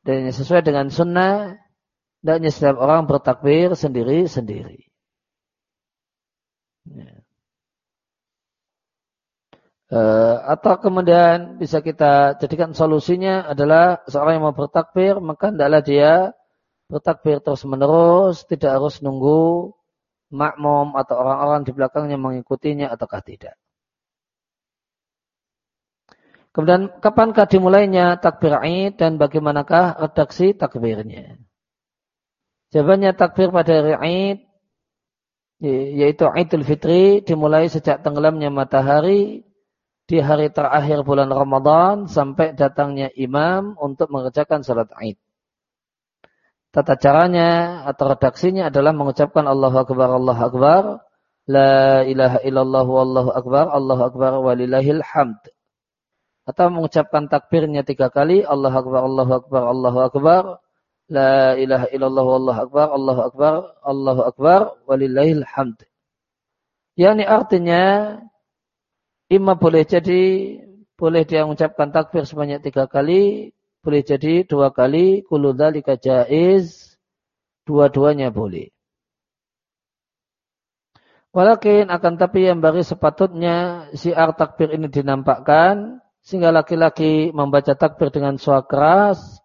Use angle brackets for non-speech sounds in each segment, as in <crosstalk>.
Dan sesuai dengan sunnah, hendaknya setiap orang bertakbir sendiri-sendiri. Ya. Uh, atau kemudian bisa kita jadikan solusinya adalah seorang yang mau bertakbir maka hendaklah dia bertakbir terus menerus tidak harus nunggu makmum atau orang-orang di belakangnya mengikutinya ataukah tidak. Kemudian kapankah dimulainya takbir Id dan bagaimanakah redaksi takbirnya? Jawabannya takbir pada hari Id yaitu Idul Fitri dimulai sejak tenggelamnya matahari di hari terakhir bulan Ramadan sampai datangnya imam untuk mengerjakan salat Id. Tata caranya atau redaksinya adalah mengucapkan Allahu Akbar, Allahu Akbar, La ilaha illallah wallahu akbar, Allahu akbar walillahil hamd. Atau mengucapkan takbirnya tiga kali, Allahu akbar, Allahu akbar, Allahu akbar, La ilaha illallah wallahu akbar, Allahu akbar, Allahu akbar walillahil hamd. Yani artinya Ima boleh jadi boleh dia mengucapkan takbir sebanyak tiga kali, boleh jadi dua kali, kuludalika jaiz, dua-duanya boleh. Walakin akan tapi yang bagi sepatutnya siar takbir ini dinampakkan sehingga laki-laki membaca takbir dengan suara keras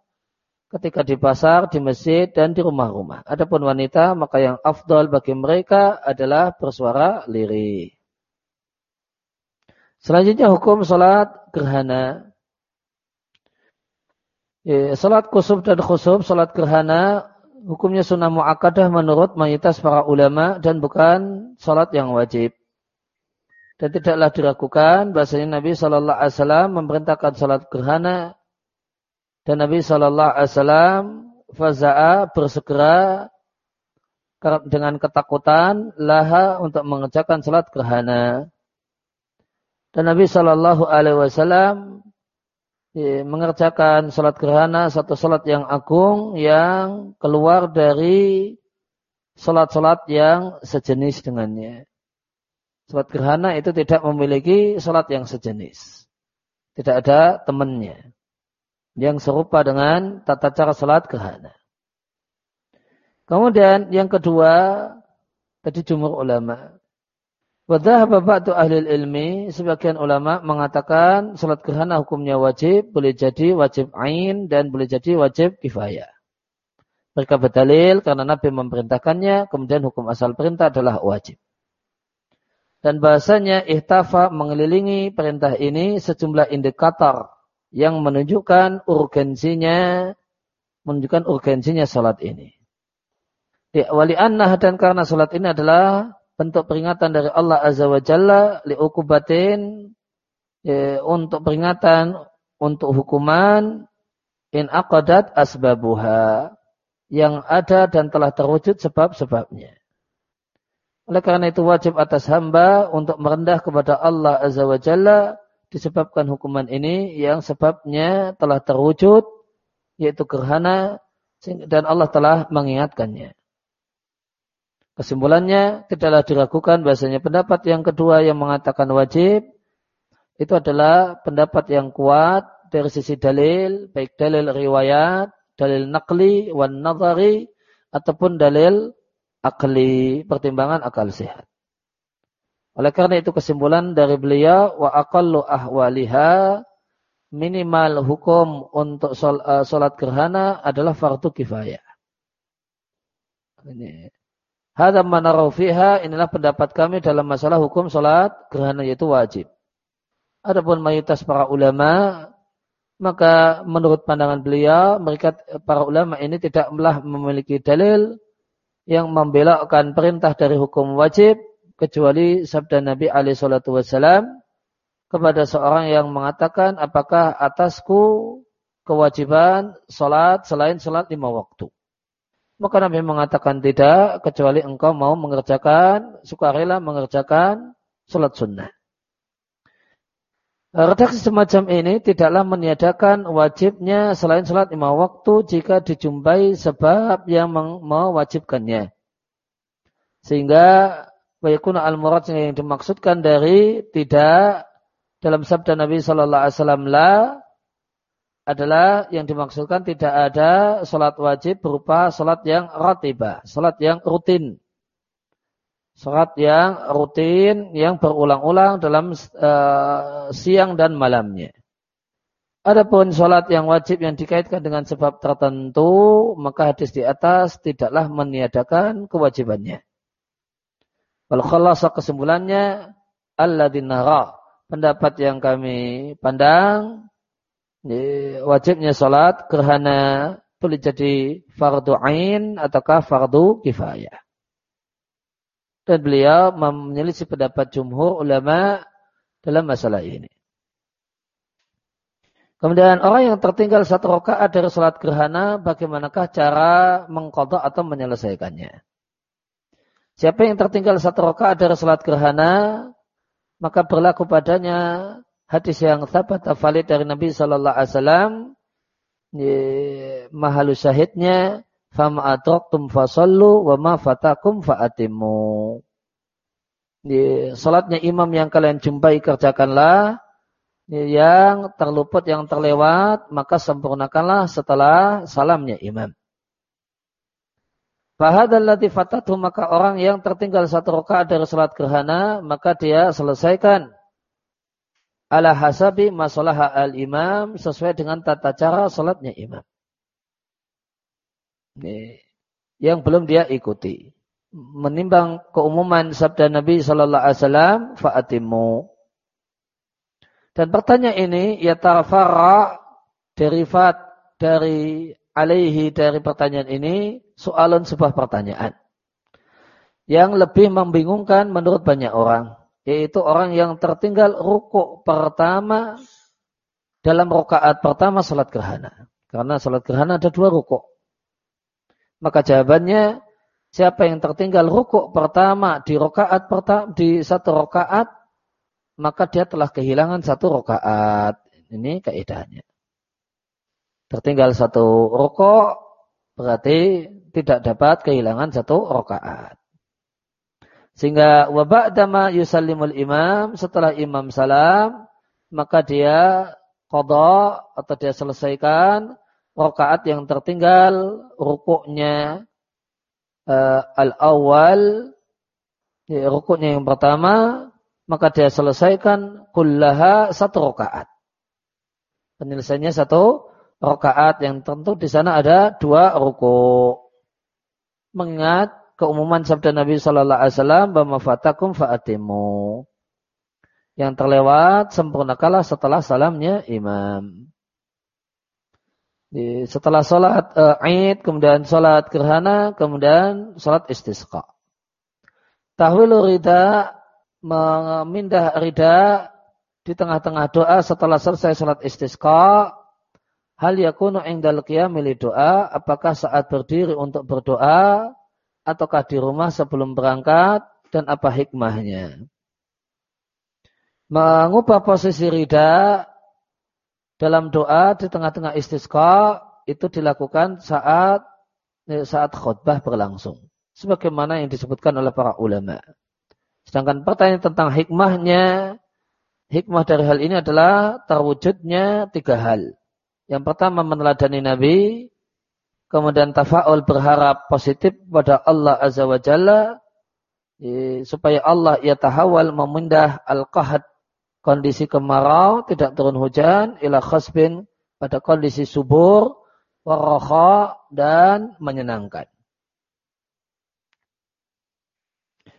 ketika di pasar, di masjid dan di rumah-rumah. Adapun wanita maka yang afdol bagi mereka adalah bersuara lirih. Selanjutnya hukum salat gerhana. Ya, salat kusub dan khusub, salat gerhana, hukumnya sunnah mu'akadah menurut mayoritas para ulama dan bukan salat yang wajib. Dan tidaklah diragukan bahasanya Nabi Shallallahu Alaihi Wasallam memerintahkan salat gerhana dan Nabi Shallallahu Alaihi Wasallam faza'a bersegera dengan ketakutan laha untuk mengerjakan salat gerhana. Dan Nabi Shallallahu Alaihi Wasallam ya, mengerjakan salat gerhana satu salat yang agung yang keluar dari salat-salat yang sejenis dengannya. Salat gerhana itu tidak memiliki salat yang sejenis. Tidak ada temannya yang serupa dengan tata cara salat gerhana. Kemudian yang kedua, tadi jumur ulama. Wadhahaba ba'du ahli ilmi, sebagian ulama mengatakan salat gerhana hukumnya wajib, boleh jadi wajib ain dan boleh jadi wajib kifayah. Mereka berdalil karena Nabi memerintahkannya, kemudian hukum asal perintah adalah wajib. Dan bahasanya ihtafa mengelilingi perintah ini sejumlah indikator yang menunjukkan urgensinya, menunjukkan urgensinya salat ini. Ya, wali annah dan karena salat ini adalah bentuk peringatan dari Allah Azza wa Jalla liukubatin ya, untuk peringatan untuk hukuman in aqadat asbabuha yang ada dan telah terwujud sebab-sebabnya. Oleh karena itu wajib atas hamba untuk merendah kepada Allah Azza wa Jalla disebabkan hukuman ini yang sebabnya telah terwujud yaitu gerhana dan Allah telah mengingatkannya. Kesimpulannya tidaklah diragukan bahasanya pendapat yang kedua yang mengatakan wajib itu adalah pendapat yang kuat dari sisi dalil, baik dalil riwayat, dalil nakli, wan nazari, ataupun dalil akli, pertimbangan akal sehat. Oleh karena itu kesimpulan dari beliau wa aqallu ahwaliha minimal hukum untuk sholat eh, gerhana adalah fardu kifayah. Ini manarau fiha inilah pendapat kami dalam masalah hukum sholat gerhana yaitu wajib. Adapun mayoritas para ulama maka menurut pandangan beliau mereka para ulama ini tidaklah memiliki dalil yang membelokkan perintah dari hukum wajib kecuali sabda Nabi alaihi salatu wasallam kepada seorang yang mengatakan apakah atasku kewajiban sholat selain sholat lima waktu. Maka Nabi mengatakan tidak kecuali engkau mau mengerjakan sukarela mengerjakan sholat sunnah. Redaksi semacam ini tidaklah meniadakan wajibnya selain sholat lima waktu jika dijumpai sebab yang mewajibkannya. Sehingga wayakuna al-murad yang dimaksudkan dari tidak dalam sabda Nabi Shallallahu Alaihi Wasallam la adalah yang dimaksudkan tidak ada sholat wajib berupa sholat yang ratibah, sholat yang rutin. Sholat yang rutin yang berulang-ulang dalam uh, siang dan malamnya. Adapun sholat yang wajib yang dikaitkan dengan sebab tertentu, maka hadis di atas tidaklah meniadakan kewajibannya. Kalau khalasa kesimpulannya, alladinara. Pendapat yang kami pandang, wajibnya sholat kerana boleh jadi fardu ain ataukah fardu kifayah. Dan beliau menyelisih pendapat jumhur ulama dalam masalah ini. Kemudian orang yang tertinggal satu rakaat dari sholat gerhana, bagaimanakah cara mengkodok atau menyelesaikannya? Siapa yang tertinggal satu rakaat dari sholat gerhana, maka berlaku padanya hadis yang sahabat valid dari Nabi Shallallahu Alaihi Wasallam mahalu syahidnya fama adraktum fasallu wa ma fatakum faatimu. Salatnya imam yang kalian jumpai kerjakanlah yang terluput yang terlewat maka sempurnakanlah setelah salamnya imam. Fahadallati fatatu maka orang yang tertinggal satu rakaat dari salat gerhana maka dia selesaikan ala hasabi masalah al-imam sesuai dengan tata cara salatnya imam. Yang belum dia ikuti. Menimbang keumuman sabda Nabi Sallallahu Alaihi Wasallam, faatimu. Dan pertanyaan ini ya tarafara derivat dari alaihi dari pertanyaan ini soalan sebuah pertanyaan yang lebih membingungkan menurut banyak orang yaitu orang yang tertinggal rukuk pertama dalam rokaat pertama salat gerhana. Karena salat gerhana ada dua rukuk. Maka jawabannya siapa yang tertinggal rukuk pertama di rokaat pertama di satu rokaat maka dia telah kehilangan satu rokaat. Ini kaidahnya. Tertinggal satu rukuk berarti tidak dapat kehilangan satu rokaat. Sehingga wabak dama yusallimul imam setelah imam salam maka dia qada atau dia selesaikan rakaat yang tertinggal rukuknya uh, al-awwal ya, rukuknya yang pertama maka dia selesaikan kullaha satu rakaat. Penyelesaiannya satu rakaat yang tentu di sana ada dua rukuk. Mengingat keumuman sabda Nabi Shallallahu Alaihi Wasallam bahwa fatakum faatimu yang terlewat sempurnakanlah setelah salamnya imam. Setelah sholat uh, kemudian sholat gerhana, kemudian sholat istisqa. Tahwilu rida memindah rida di tengah-tengah doa setelah selesai sholat istisqa. Hal yakunu ingdal qiyamili doa, apakah saat berdiri untuk berdoa ataukah di rumah sebelum berangkat dan apa hikmahnya. Mengubah posisi rida dalam doa di tengah-tengah istisqa itu dilakukan saat saat khutbah berlangsung. Sebagaimana yang disebutkan oleh para ulama. Sedangkan pertanyaan tentang hikmahnya, hikmah dari hal ini adalah terwujudnya tiga hal. Yang pertama meneladani Nabi, kemudian tafa'ul berharap positif pada Allah Azza wa Jalla supaya Allah ia tahawal memindah al-qahad kondisi kemarau tidak turun hujan ila khasbin pada kondisi subur warokha dan menyenangkan.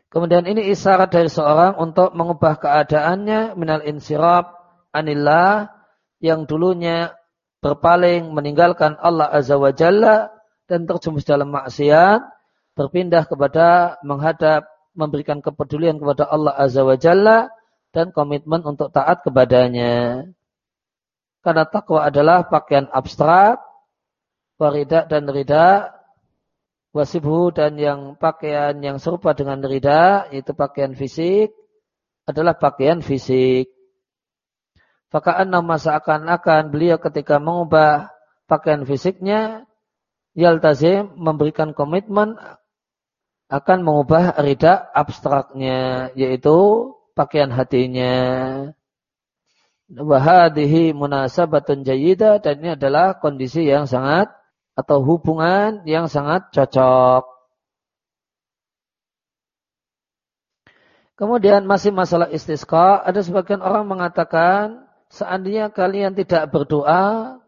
Kemudian ini isyarat dari seorang untuk mengubah keadaannya minal insirab anillah yang dulunya berpaling meninggalkan Allah Azza wa Jalla dan terjumus dalam maksiat, berpindah kepada menghadap memberikan kepedulian kepada Allah Azza wa Jalla dan komitmen untuk taat kepadanya. Karena takwa adalah pakaian abstrak, waridak dan rida, wasibhu dan yang pakaian yang serupa dengan rida, itu pakaian fisik, adalah pakaian fisik. Fakaan nama seakan-akan beliau ketika mengubah pakaian fisiknya, Yaltazim memberikan komitmen akan mengubah rida abstraknya, yaitu pakaian hatinya. Wahadihi munasabatun jayidah dan ini adalah kondisi yang sangat atau hubungan yang sangat cocok. Kemudian masih masalah istisqa, ada sebagian orang mengatakan seandainya kalian tidak berdoa,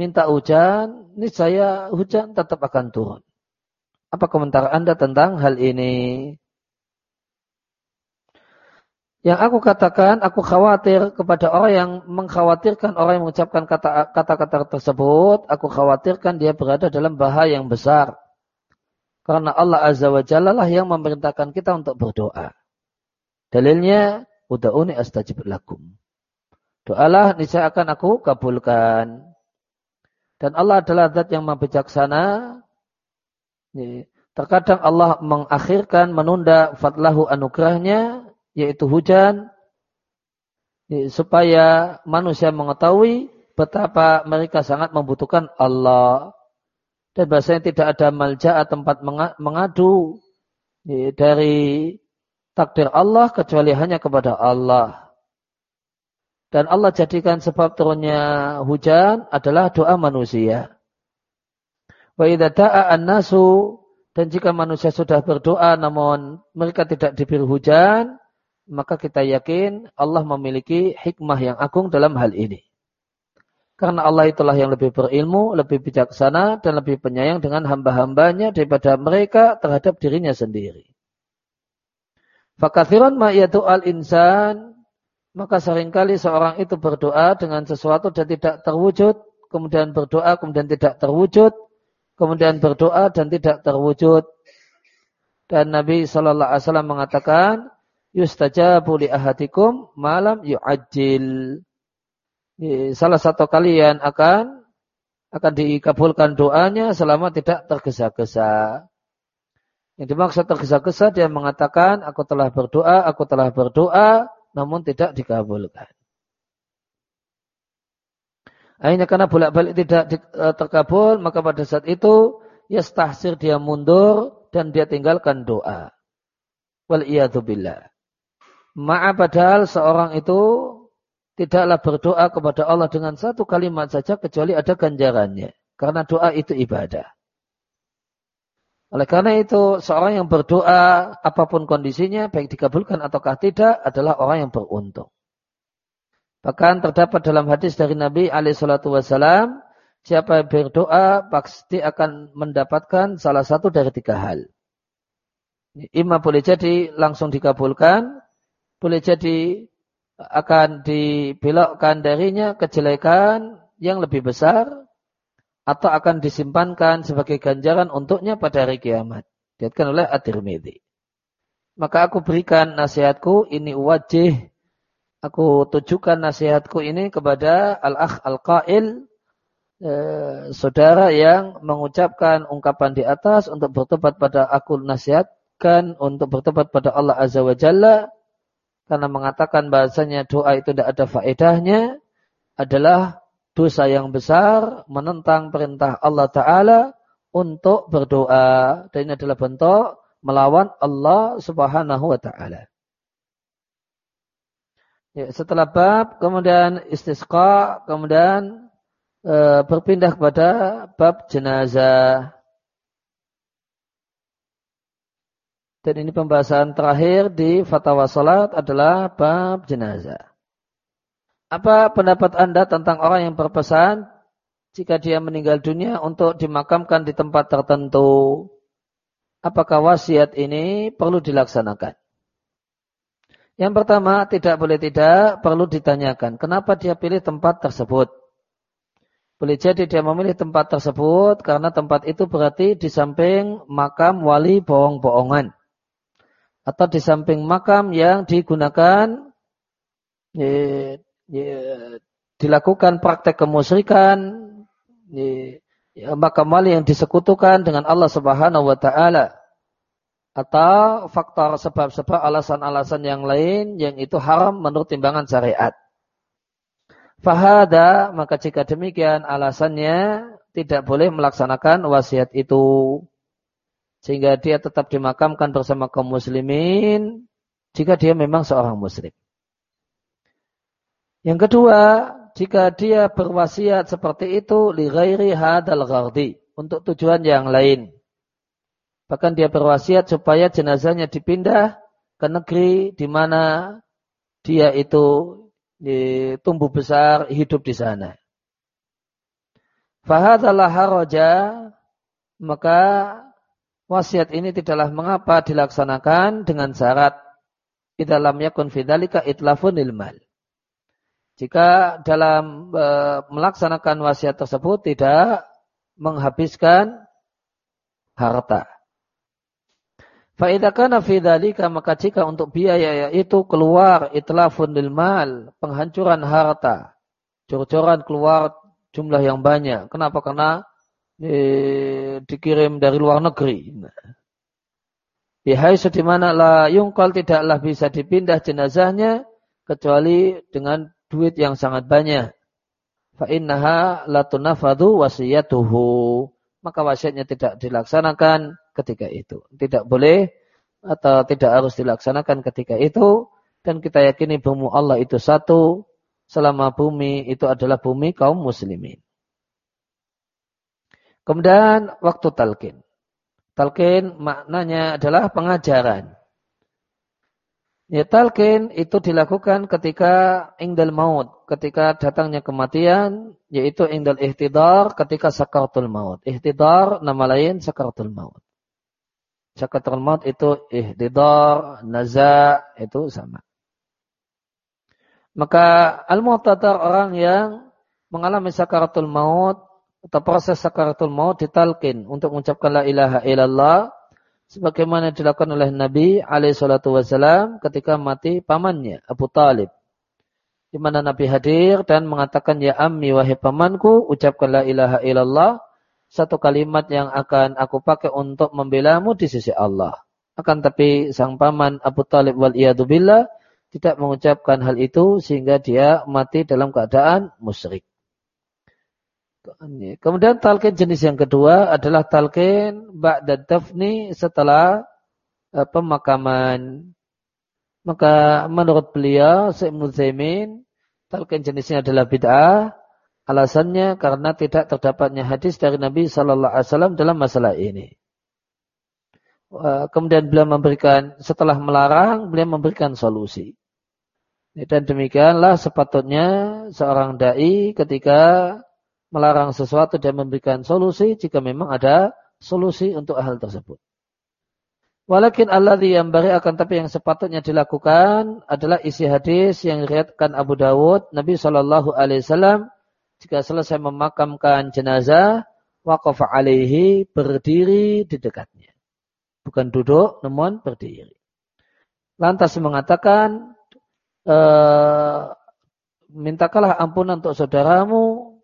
minta hujan, ini saya hujan tetap akan turun. Apa komentar Anda tentang hal ini? Yang aku katakan, aku khawatir kepada orang yang mengkhawatirkan orang yang mengucapkan kata-kata tersebut, aku khawatirkan dia berada dalam bahaya yang besar. Karena Allah Azza wa Jalla lah yang memerintahkan kita untuk berdoa. Dalilnya, Uda'uni astajib lakum. Doalah, niscaya akan aku kabulkan. Dan Allah adalah zat yang maha bijaksana. Terkadang Allah mengakhirkan, menunda fatlahu anugerahnya yaitu hujan supaya manusia mengetahui betapa mereka sangat membutuhkan Allah. Dan bahasanya tidak ada malja tempat mengadu dari takdir Allah kecuali hanya kepada Allah. Dan Allah jadikan sebab turunnya hujan adalah doa manusia. Wa idza an-nasu dan jika manusia sudah berdoa namun mereka tidak diberi hujan maka kita yakin Allah memiliki hikmah yang agung dalam hal ini. Karena Allah itulah yang lebih berilmu, lebih bijaksana, dan lebih penyayang dengan hamba-hambanya daripada mereka terhadap dirinya sendiri. Fakathiran al insan, maka sering kali seorang itu berdoa dengan sesuatu dan tidak terwujud, kemudian berdoa, kemudian tidak terwujud, kemudian berdoa dan tidak terwujud. Dan Nabi Shallallahu Alaihi Wasallam mengatakan, yustajabu li ahadikum malam yu'ajil. Salah satu kalian akan akan dikabulkan doanya selama tidak tergesa-gesa. Yang dimaksud tergesa-gesa dia mengatakan aku telah berdoa, aku telah berdoa namun tidak dikabulkan. Akhirnya karena bolak-balik tidak eh, terkabul, maka pada saat itu ya stahsir dia mundur dan dia tinggalkan doa. Wal billah. Ma'a padahal seorang itu tidaklah berdoa kepada Allah dengan satu kalimat saja kecuali ada ganjarannya. Karena doa itu ibadah. Oleh karena itu, seorang yang berdoa apa pun kondisinya, baik dikabulkan ataukah tidak, adalah orang yang beruntung. Bahkan terdapat dalam hadis dari Nabi Alaihissalam, siapa yang berdoa pasti akan mendapatkan salah satu dari tiga hal. Ima boleh jadi langsung dikabulkan, boleh jadi akan dibelokkan darinya kejelekan yang lebih besar atau akan disimpankan sebagai ganjaran untuknya pada hari kiamat. Diatkan oleh At-Tirmidzi. Maka aku berikan nasihatku ini wajih. Aku tujukan nasihatku ini kepada al-akh al-qail eh, saudara yang mengucapkan ungkapan di atas untuk bertobat pada aku nasihatkan untuk bertobat pada Allah Azza wa Jalla karena mengatakan bahasanya doa itu tidak ada faedahnya adalah dosa yang besar menentang perintah Allah Ta'ala untuk berdoa. Dan ini adalah bentuk melawan Allah Subhanahu Wa Ta'ala. Ya, setelah bab, kemudian istisqa, kemudian e, berpindah kepada bab jenazah. Dan ini pembahasan terakhir di fatwa salat adalah bab jenazah. Apa pendapat Anda tentang orang yang berpesan jika dia meninggal dunia untuk dimakamkan di tempat tertentu? Apakah wasiat ini perlu dilaksanakan? Yang pertama, tidak boleh tidak, perlu ditanyakan. Kenapa dia pilih tempat tersebut? Boleh jadi dia memilih tempat tersebut karena tempat itu berarti di samping makam wali bohong-bohongan atau di samping makam yang digunakan ya, ya, dilakukan praktek kemusyrikan ya, ya, makam wali yang disekutukan dengan Allah Subhanahu wa taala atau faktor sebab-sebab alasan-alasan yang lain yang itu haram menurut timbangan syariat. Fahada, maka jika demikian alasannya tidak boleh melaksanakan wasiat itu sehingga dia tetap dimakamkan bersama kaum muslimin jika dia memang seorang muslim. Yang kedua, jika dia berwasiat seperti itu li ghairi hadal ghardi untuk tujuan yang lain. Bahkan dia berwasiat supaya jenazahnya dipindah ke negeri di mana dia itu tumbuh besar hidup di sana. Fahadalah haraja maka wasiat ini tidaklah mengapa dilaksanakan dengan syarat di dalam yakun fidalika itlafun ilmal. Jika dalam e, melaksanakan wasiat tersebut tidak menghabiskan harta. Fa'idakana fidalika maka jika untuk biaya itu keluar itlafun ilmal, penghancuran harta, cor-coran keluar jumlah yang banyak. Kenapa? Karena e, dikirim dari luar negeri. Bihai di mana la yungkal tidaklah bisa dipindah jenazahnya kecuali dengan duit yang sangat banyak. Fa innaha la tunafadu wasiyatuhu. Maka wasiatnya tidak dilaksanakan ketika itu. Tidak boleh atau tidak harus dilaksanakan ketika itu. Dan kita yakini bahwa Allah itu satu. Selama bumi itu adalah bumi kaum muslimin. Kemudian waktu talqin. Talqin maknanya adalah pengajaran. Ya talqin itu dilakukan ketika ingdal maut, ketika datangnya kematian, yaitu ingdal ihtidar ketika sakaratul maut. Ihtidar nama lain sakaratul maut. Sakaratul maut itu ihtidar, naza, itu sama. Maka al-mu'tadar orang yang mengalami sakaratul maut atau proses sakaratul maut ditalkin untuk mengucapkan la ilaha illallah sebagaimana dilakukan oleh Nabi alaihi salatu wasallam ketika mati pamannya Abu Talib. Di mana Nabi hadir dan mengatakan ya ammi wahai pamanku ucapkan la ilaha illallah satu kalimat yang akan aku pakai untuk membelamu di sisi Allah. Akan tapi sang paman Abu Talib wal billah tidak mengucapkan hal itu sehingga dia mati dalam keadaan musyrik. Kemudian talqin jenis yang kedua adalah talqin ba'da dafni setelah uh, pemakaman. Maka menurut beliau Ibnu Zaimin talqin jenisnya adalah bid'ah. Alasannya karena tidak terdapatnya hadis dari Nabi Shallallahu Alaihi Wasallam dalam masalah ini. Kemudian beliau memberikan setelah melarang beliau memberikan solusi. Dan demikianlah sepatutnya seorang dai ketika melarang sesuatu dan memberikan solusi jika memang ada solusi untuk hal tersebut. Walakin Allah yang bari akan tapi yang sepatutnya dilakukan adalah isi hadis yang diriatkan Abu Dawud Nabi Wasallam jika selesai memakamkan jenazah waqaf alaihi berdiri di dekatnya bukan duduk namun berdiri lantas mengatakan e, mintakanlah ampunan untuk saudaramu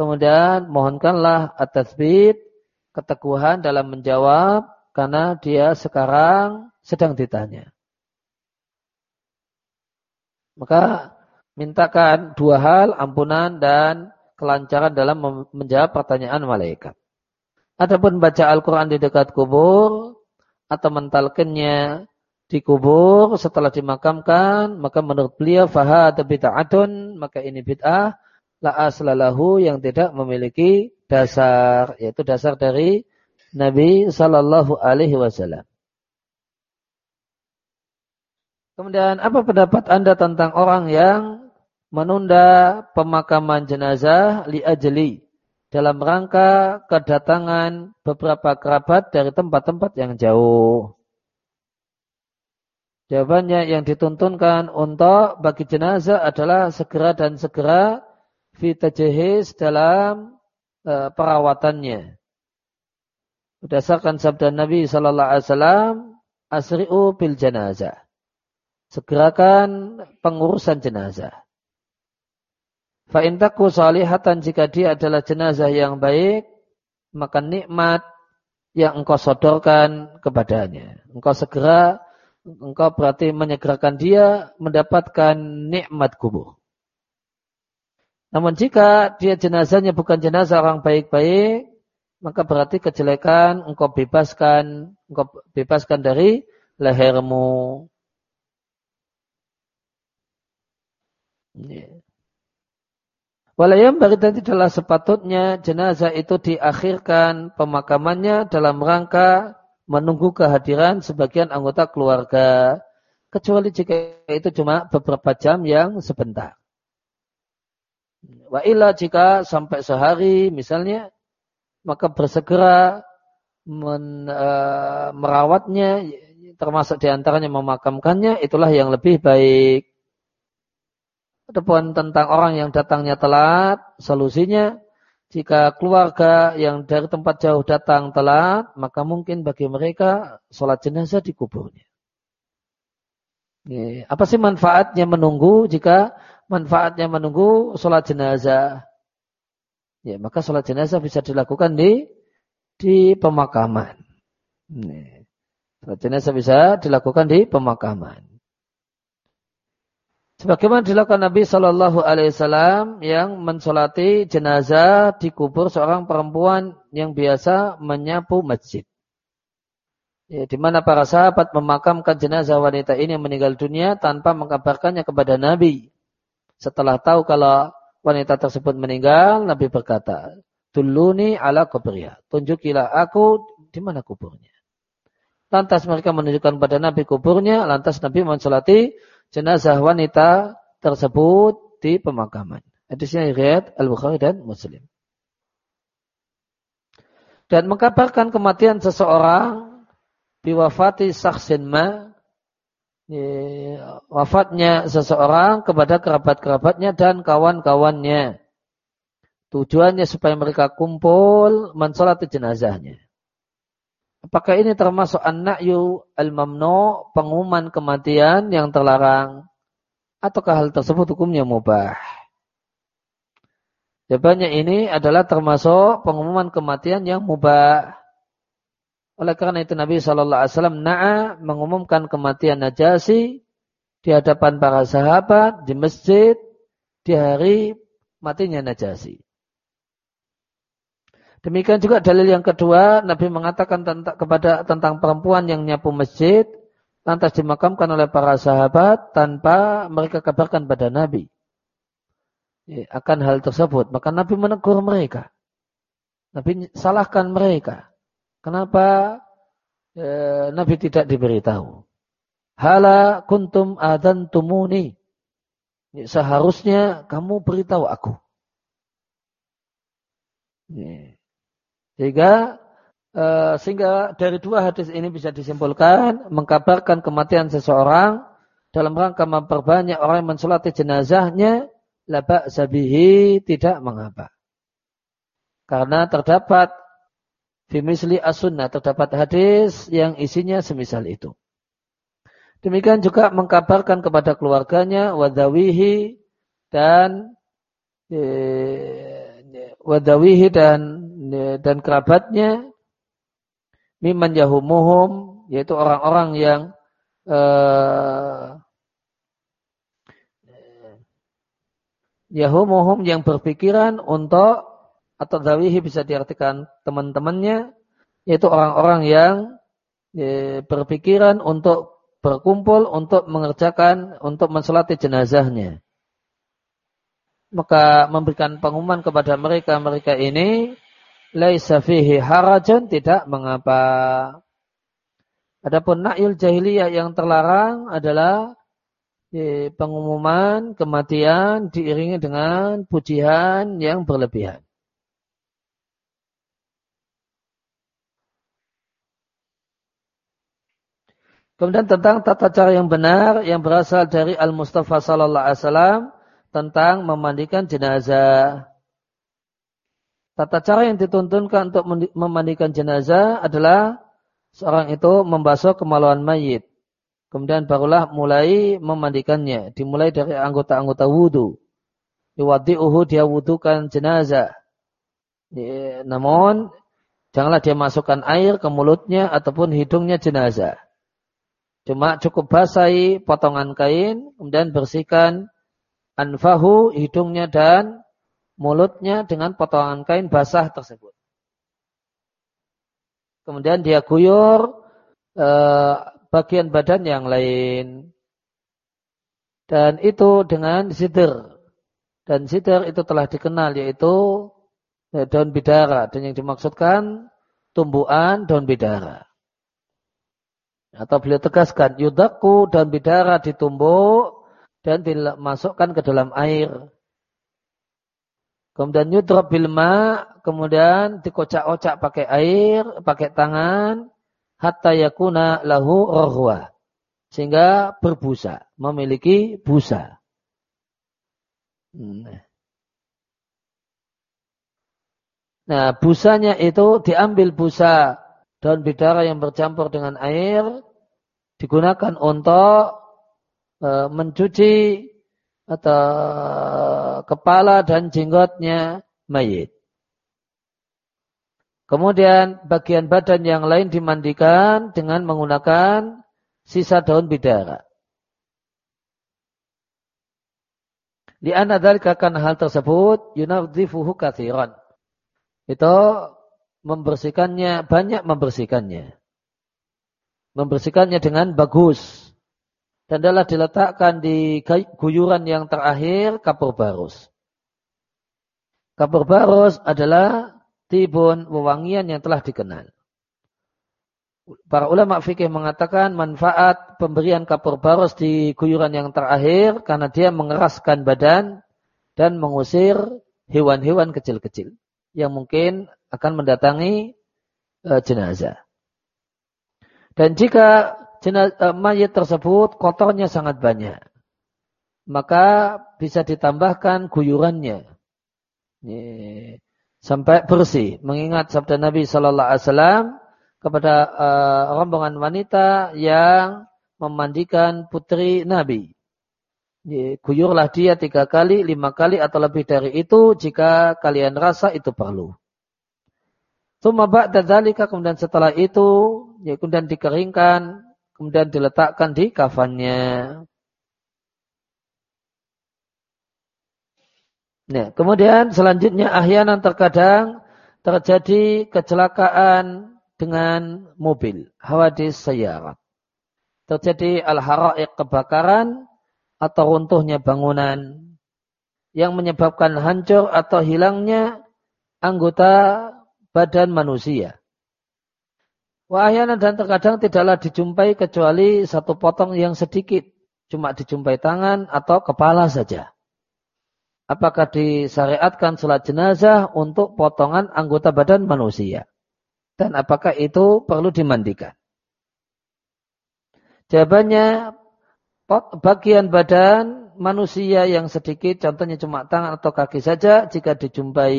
Kemudian mohonkanlah atas bid keteguhan dalam menjawab karena dia sekarang sedang ditanya. Maka mintakan dua hal, ampunan dan kelancaran dalam menjawab pertanyaan malaikat. Adapun baca Al-Quran di dekat kubur atau mentalkannya di kubur setelah dimakamkan, maka menurut beliau fahad bid'atun, maka ini bid'ah la aslalahu yang tidak memiliki dasar yaitu dasar dari Nabi Shallallahu Alaihi Wasallam. Kemudian apa pendapat anda tentang orang yang menunda pemakaman jenazah li ajli dalam rangka kedatangan beberapa kerabat dari tempat-tempat yang jauh? Jawabannya yang dituntunkan untuk bagi jenazah adalah segera dan segera fitajihis dalam uh, perawatannya. Berdasarkan sabda Nabi Sallallahu Alaihi Wasallam, asri'u bil jenazah. Segerakan pengurusan jenazah. Fa'intaku salihatan jika dia adalah jenazah yang baik, maka nikmat yang engkau sodorkan kepadanya. Engkau segera, engkau berarti menyegerakan dia mendapatkan nikmat kubur. Namun jika dia jenazahnya bukan jenazah orang baik-baik, maka berarti kejelekan engkau bebaskan, engkau bebaskan dari lehermu. Walayam bagi dan tidaklah sepatutnya jenazah itu diakhirkan pemakamannya dalam rangka menunggu kehadiran sebagian anggota keluarga. Kecuali jika itu cuma beberapa jam yang sebentar. Wa illa jika sampai sehari misalnya, maka bersegera men, uh, merawatnya, termasuk di antaranya memakamkannya, itulah yang lebih baik. Adapun tentang orang yang datangnya telat, solusinya jika keluarga yang dari tempat jauh datang telat, maka mungkin bagi mereka sholat jenazah di kuburnya. Apa sih manfaatnya menunggu jika manfaatnya menunggu sholat jenazah? Ya, maka sholat jenazah bisa dilakukan di di pemakaman. Sholat jenazah bisa dilakukan di pemakaman. Sebagaimana dilakukan Nabi Shallallahu Alaihi Wasallam yang mensolati jenazah di kubur seorang perempuan yang biasa menyapu masjid. Ya, di mana para sahabat memakamkan jenazah wanita ini yang meninggal dunia tanpa mengabarkannya kepada Nabi. Setelah tahu kalau wanita tersebut meninggal, Nabi berkata, Tuluni ala kubriya. Tunjukilah aku di mana kuburnya. Lantas mereka menunjukkan kepada Nabi kuburnya, lantas Nabi mensolati jenazah wanita tersebut di pemakaman. Hadisnya riwayat Al-Bukhari dan Muslim. Dan mengkabarkan kematian seseorang biwafati saksin ma wafatnya seseorang kepada kerabat-kerabatnya dan kawan-kawannya. Tujuannya supaya mereka kumpul mensolati jenazahnya. Apakah ini termasuk an-na'yu al-mamnu, pengumuman kematian yang terlarang? Ataukah hal tersebut hukumnya mubah? Jawabannya ini adalah termasuk pengumuman kematian yang mubah. Oleh karena itu Nabi Shallallahu Alaihi Wasallam na'a mengumumkan kematian Najasi di hadapan para sahabat di masjid di hari matinya Najasi. Demikian juga dalil yang kedua, Nabi mengatakan tentang, kepada tentang perempuan yang nyapu masjid, lantas dimakamkan oleh para sahabat tanpa mereka kabarkan pada Nabi ya, akan hal tersebut. Maka Nabi menegur mereka. Nabi salahkan mereka. Kenapa ya, Nabi tidak diberitahu? Hala kuntum adan tumuni. Ya, seharusnya kamu beritahu aku. Sehingga uh, sehingga dari dua hadis ini bisa disimpulkan mengkabarkan kematian seseorang dalam rangka memperbanyak orang yang mensolati jenazahnya laba sabihi tidak mengapa. Karena terdapat Fimisli as-sunnah terdapat hadis yang isinya semisal itu. Demikian juga mengkabarkan kepada keluarganya wadawihi dan eh, wadawihi dan dan kerabatnya miman yahumuhum yaitu orang-orang yang uh, yahumuhum yang berpikiran untuk atau dawihi bisa diartikan teman-temannya yaitu orang-orang yang ya, berpikiran untuk berkumpul untuk mengerjakan untuk mensolati jenazahnya maka memberikan pengumuman kepada mereka mereka ini laisa fihi harajun tidak mengapa. Adapun na'yul jahiliyah yang terlarang adalah pengumuman kematian diiringi dengan pujian yang berlebihan. Kemudian tentang tata cara yang benar yang berasal dari Al-Mustafa sallallahu alaihi wasallam tentang memandikan jenazah. Tata cara yang dituntunkan untuk memandikan jenazah adalah seorang itu membasuh kemaluan mayit. Kemudian barulah mulai memandikannya. Dimulai dari anggota-anggota wudhu. uhu dia wudhukan jenazah. Namun janganlah dia masukkan air ke mulutnya ataupun hidungnya jenazah. Cuma cukup basahi potongan kain, kemudian bersihkan anfahu, hidungnya dan mulutnya dengan potongan kain basah tersebut. Kemudian dia guyur eh, bagian badan yang lain. Dan itu dengan sidir. Dan sidar itu telah dikenal yaitu ya, daun bidara. Dan yang dimaksudkan tumbuhan daun bidara. Atau beliau tegaskan, yudaku daun bidara ditumbuk dan dimasukkan ke dalam air. Kemudian yudrob bilma, kemudian dikocak-kocak pakai air, pakai tangan, hatta yakuna lahu rohwa. Sehingga berbusa, memiliki busa. Hmm. Nah, busanya itu diambil busa daun bidara yang bercampur dengan air, digunakan untuk e, mencuci atau kepala dan jenggotnya mayit. Kemudian bagian badan yang lain dimandikan dengan menggunakan sisa daun bidara. Di anadhalika kan hal tersebut yunadzifuhu kathiran. Itu membersihkannya, banyak membersihkannya. Membersihkannya dengan bagus. Dan adalah diletakkan di guyuran yang terakhir kapur barus. Kapur barus adalah tibun wewangian yang telah dikenal. Para ulama fikih mengatakan manfaat pemberian kapur barus di guyuran yang terakhir karena dia mengeraskan badan dan mengusir hewan-hewan kecil-kecil yang mungkin akan mendatangi uh, jenazah. Dan jika jenazah, uh, mayat tersebut kotornya sangat banyak, maka bisa ditambahkan guyurannya sampai bersih. Mengingat sabda Nabi Shallallahu Alaihi Wasallam kepada uh, rombongan wanita yang memandikan putri Nabi. Guyurlah dia tiga kali, lima kali atau lebih dari itu jika kalian rasa itu perlu. Thumma ba'da dzalika kemudian setelah itu ya kemudian dikeringkan, kemudian diletakkan di kafannya. Nah, kemudian selanjutnya ahyanan terkadang terjadi kecelakaan dengan mobil, hawadis sayarat. Terjadi al-hara'iq kebakaran atau runtuhnya bangunan yang menyebabkan hancur atau hilangnya anggota badan manusia. Wahyana dan terkadang tidaklah dijumpai kecuali satu potong yang sedikit. Cuma dijumpai tangan atau kepala saja. Apakah disyariatkan sholat jenazah untuk potongan anggota badan manusia? Dan apakah itu perlu dimandikan? Jawabannya, bagian badan manusia yang sedikit, contohnya cuma tangan atau kaki saja, jika dijumpai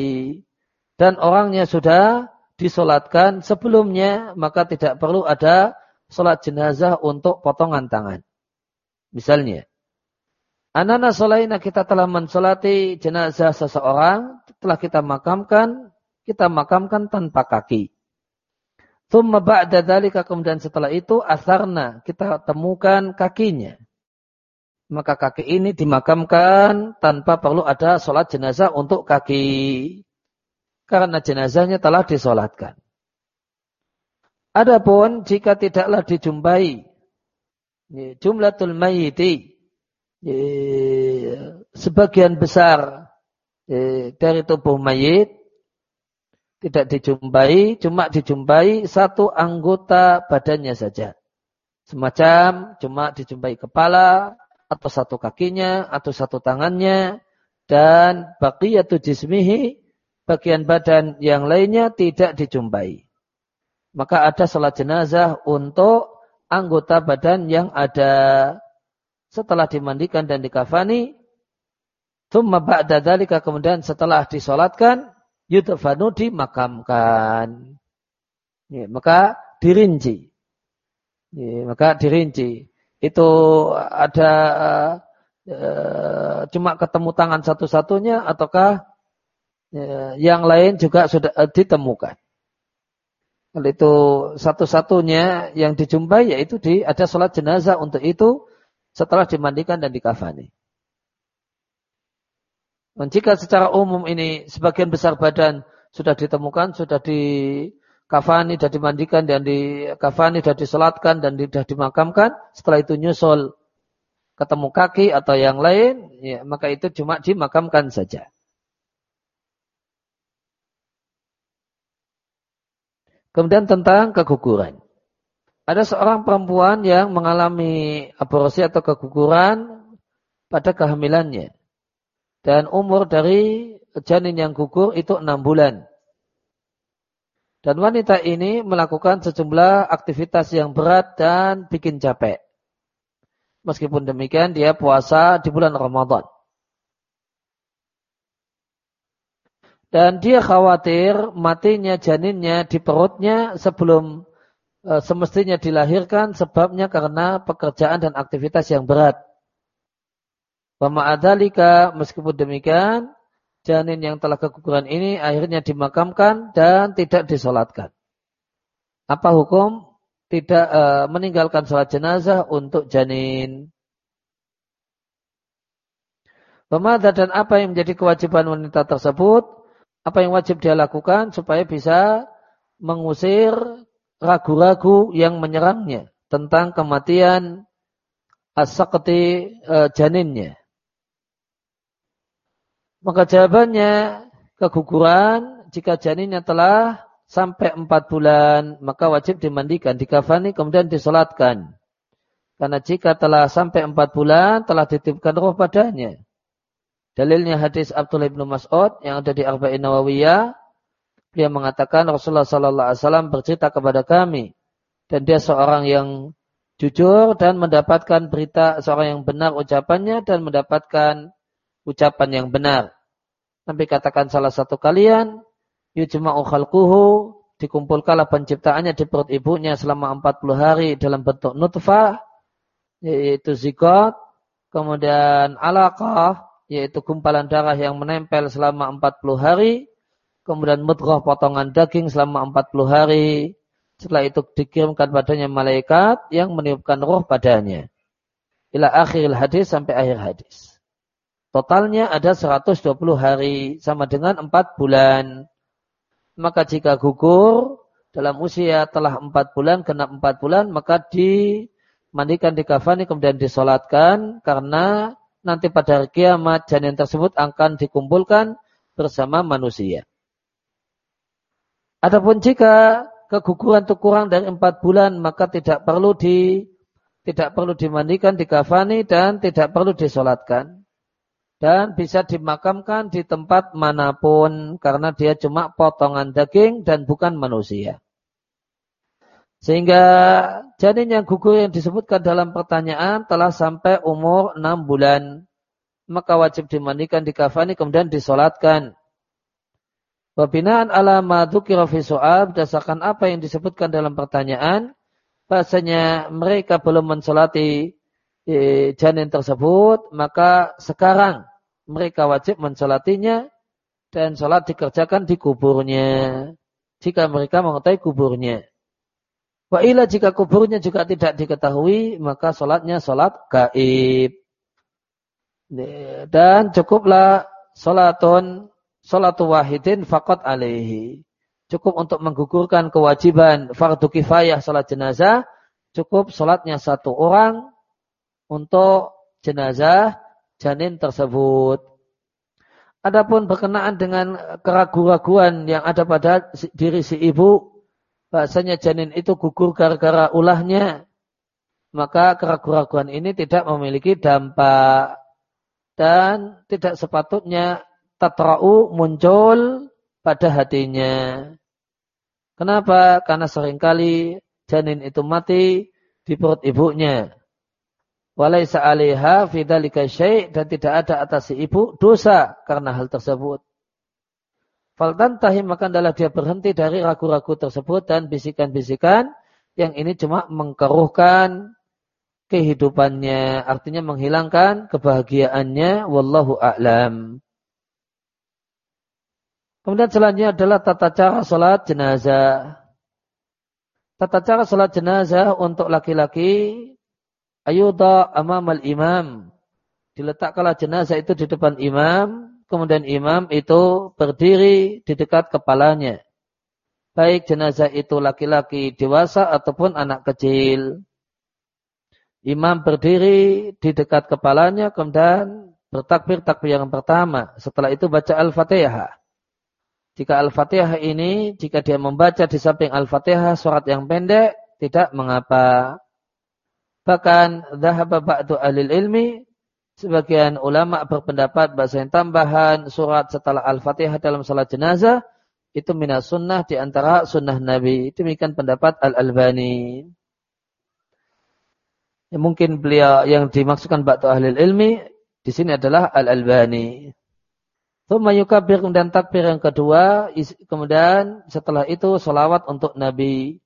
dan orangnya sudah disolatkan sebelumnya, maka tidak perlu ada solat jenazah untuk potongan tangan. Misalnya, Anana solaina kita telah mensolati jenazah seseorang, telah kita makamkan, kita makamkan tanpa kaki. Thumma ba'da dhalika kemudian setelah itu asarna kita temukan kakinya. Maka kaki ini dimakamkan tanpa perlu ada sholat jenazah untuk kaki karena jenazahnya telah disolatkan. Adapun jika tidaklah dijumpai jumlatul mayiti sebagian besar dari tubuh mayit tidak dijumpai, cuma dijumpai satu anggota badannya saja. Semacam cuma dijumpai kepala atau satu kakinya atau satu tangannya dan baqiyatu jismihi bagian badan yang lainnya tidak dijumpai. Maka ada salat jenazah untuk anggota badan yang ada setelah dimandikan dan dikafani. Thumma ba'da dhalika kemudian setelah disolatkan, yudfanu dimakamkan. Ya, maka dirinci. Ya, maka dirinci. Itu ada uh, cuma ketemu tangan satu-satunya ataukah yang lain juga sudah eh, ditemukan. Kalau itu satu-satunya yang dijumpai yaitu di ada sholat jenazah untuk itu setelah dimandikan dan dikafani. Dan jika secara umum ini sebagian besar badan sudah ditemukan, sudah dikafani, dan dimandikan dan dikafani, dan disolatkan dan sudah dimakamkan, setelah itu nyusul ketemu kaki atau yang lain, ya, maka itu cuma dimakamkan saja. Kemudian tentang keguguran. Ada seorang perempuan yang mengalami aborsi atau keguguran pada kehamilannya. Dan umur dari janin yang gugur itu enam bulan. Dan wanita ini melakukan sejumlah aktivitas yang berat dan bikin capek. Meskipun demikian dia puasa di bulan Ramadan. Dan dia khawatir matinya janinnya di perutnya sebelum e, semestinya dilahirkan sebabnya karena pekerjaan dan aktivitas yang berat. Pema'adhalika meskipun demikian janin yang telah keguguran ini akhirnya dimakamkan dan tidak disolatkan. Apa hukum tidak e, meninggalkan sholat jenazah untuk janin? Pemada dan apa yang menjadi kewajiban wanita tersebut? Apa yang wajib dia lakukan supaya bisa mengusir ragu-ragu yang menyerangnya tentang kematian as-sakti e, janinnya. Maka jawabannya keguguran jika janinnya telah sampai empat bulan maka wajib dimandikan, dikafani kemudian disolatkan. Karena jika telah sampai empat bulan telah dititipkan roh padanya. Dalilnya hadis Abdullah bin Mas'ud yang ada di Arba'in Nawawiyah. Dia mengatakan Rasulullah Wasallam bercerita kepada kami. Dan dia seorang yang jujur dan mendapatkan berita seorang yang benar ucapannya dan mendapatkan ucapan yang benar. Nabi katakan salah satu kalian, yujma'u khalquhu, dikumpulkanlah penciptaannya di perut ibunya selama 40 hari dalam bentuk nutfah, yaitu zigot, kemudian alaqah, yaitu gumpalan darah yang menempel selama 40 hari, kemudian mudghah potongan daging selama 40 hari, setelah itu dikirimkan padanya malaikat yang meniupkan roh padanya. Ila akhir hadis sampai akhir hadis. Totalnya ada 120 hari sama dengan 4 bulan. Maka jika gugur dalam usia telah 4 bulan, kena 4 bulan, maka dimandikan di kafani kemudian disolatkan karena nanti pada hari kiamat janin tersebut akan dikumpulkan bersama manusia. Adapun jika keguguran itu kurang dari 4 bulan, maka tidak perlu di tidak perlu dimandikan di kafani dan tidak perlu disolatkan dan bisa dimakamkan di tempat mana pun karena dia cuma potongan daging dan bukan manusia. Sehingga janin yang gugur yang disebutkan dalam pertanyaan telah sampai umur 6 bulan. Maka wajib dimandikan di kafani kemudian disolatkan. Wabinaan ala madhukira fi so'al berdasarkan apa yang disebutkan dalam pertanyaan. Bahasanya mereka belum mensolati eh, janin tersebut. Maka sekarang mereka wajib mensolatinya dan sholat dikerjakan di kuburnya. Jika mereka mengetahui kuburnya. Wa ila jika kuburnya juga tidak diketahui, maka sholatnya sholat gaib. Dan cukuplah sholatun, sholatu wahidin fakot alaihi. Cukup untuk menggugurkan kewajiban fardu kifayah sholat jenazah. Cukup sholatnya satu orang untuk jenazah janin tersebut. Adapun berkenaan dengan keraguan-raguan yang ada pada diri si ibu, bahasanya janin itu gugur gara-gara ulahnya, maka keraguan-raguan ini tidak memiliki dampak dan tidak sepatutnya tatra'u muncul pada hatinya. Kenapa? Karena sering kali janin itu mati di perut ibunya. Walaysa alaiha fidalika syai' dan tidak ada atas si ibu dosa karena hal tersebut. Faltan tahim maka adalah dia berhenti dari ragu-ragu tersebut dan bisikan-bisikan yang ini cuma mengkeruhkan kehidupannya, artinya menghilangkan kebahagiaannya. Wallahu a'lam. Kemudian selanjutnya adalah tata cara sholat jenazah. Tata cara sholat jenazah untuk laki-laki ayuda amamal imam. Diletakkanlah jenazah itu di depan imam, kemudian imam itu berdiri di dekat kepalanya. Baik jenazah itu laki-laki dewasa ataupun anak kecil. Imam berdiri di dekat kepalanya kemudian bertakbir takbir yang pertama. Setelah itu baca Al-Fatihah. Jika Al-Fatihah ini, jika dia membaca di samping Al-Fatihah surat yang pendek, tidak mengapa. Bahkan, dhahaba ba'du alil ilmi, sebagian ulama berpendapat bahasa yang tambahan surat setelah Al-Fatihah dalam salat jenazah, itu minas sunnah di antara sunnah Nabi. Demikian pendapat Al-Albani. Ya, mungkin beliau yang dimaksudkan ba'du ahli ilmi, di sini adalah Al-Albani. Yukabir kemudian takbir yang kedua, kemudian setelah itu salawat untuk Nabi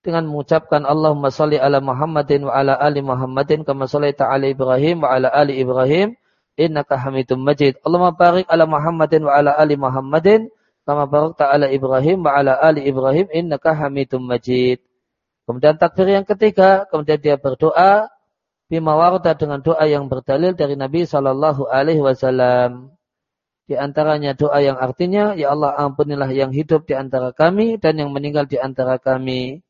dengan mengucapkan Allahumma salli ala Muhammadin wa ala ali Muhammadin kama sallaita ala Ibrahim wa ala ali Ibrahim innaka Hamidum Majid. Allahumma barik ala Muhammadin wa ala ali Muhammadin kama barakta ala Ibrahim wa ala ali Ibrahim innaka Hamidum Majid. Kemudian takbir yang ketiga, kemudian dia berdoa bima dengan doa yang berdalil dari Nabi sallallahu alaihi wasallam. Di antaranya doa yang artinya, Ya Allah ampunilah yang hidup di antara kami dan yang meninggal di antara kami.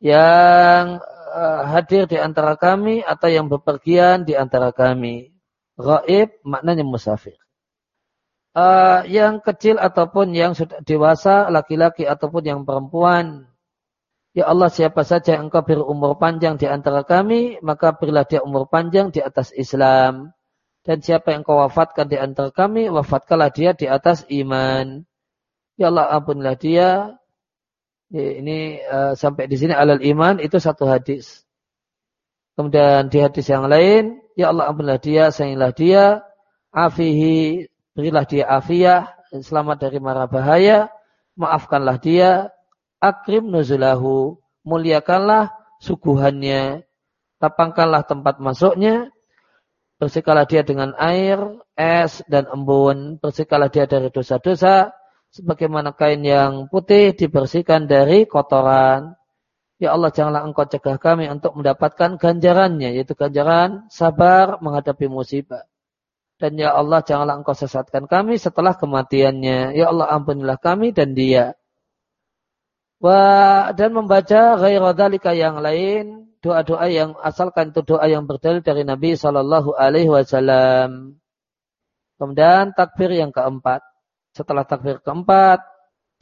Yang uh, hadir di antara kami atau yang bepergian di antara kami. Gaib maknanya musafir. Uh, yang kecil ataupun yang sudah dewasa, laki-laki ataupun yang perempuan. Ya Allah siapa saja yang engkau beri umur panjang di antara kami, maka berilah dia umur panjang di atas Islam. Dan siapa yang kau wafatkan di antara kami, wafatkanlah dia di atas iman. Ya Allah ampunilah dia. Ini uh, sampai di sini alal iman itu satu hadis. Kemudian di hadis yang lain, ya Allah ampunilah dia, sayangilah dia, afihi, berilah dia afiyah, selamat dari mara bahaya, maafkanlah dia, akrim nuzulahu, muliakanlah suguhannya, lapangkanlah tempat masuknya, Bersihkanlah dia dengan air, es, dan embun. Bersihkanlah dia dari dosa-dosa. Sebagaimana kain yang putih dibersihkan dari kotoran. Ya Allah janganlah engkau cegah kami untuk mendapatkan ganjarannya. Yaitu ganjaran sabar menghadapi musibah. Dan ya Allah janganlah engkau sesatkan kami setelah kematiannya. Ya Allah ampunilah kami dan dia. Wah, dan membaca ghairadhalika yang lain doa-doa yang asalkan itu doa yang berdalil dari Nabi Wasallam. Kemudian takbir yang keempat. Setelah takbir keempat,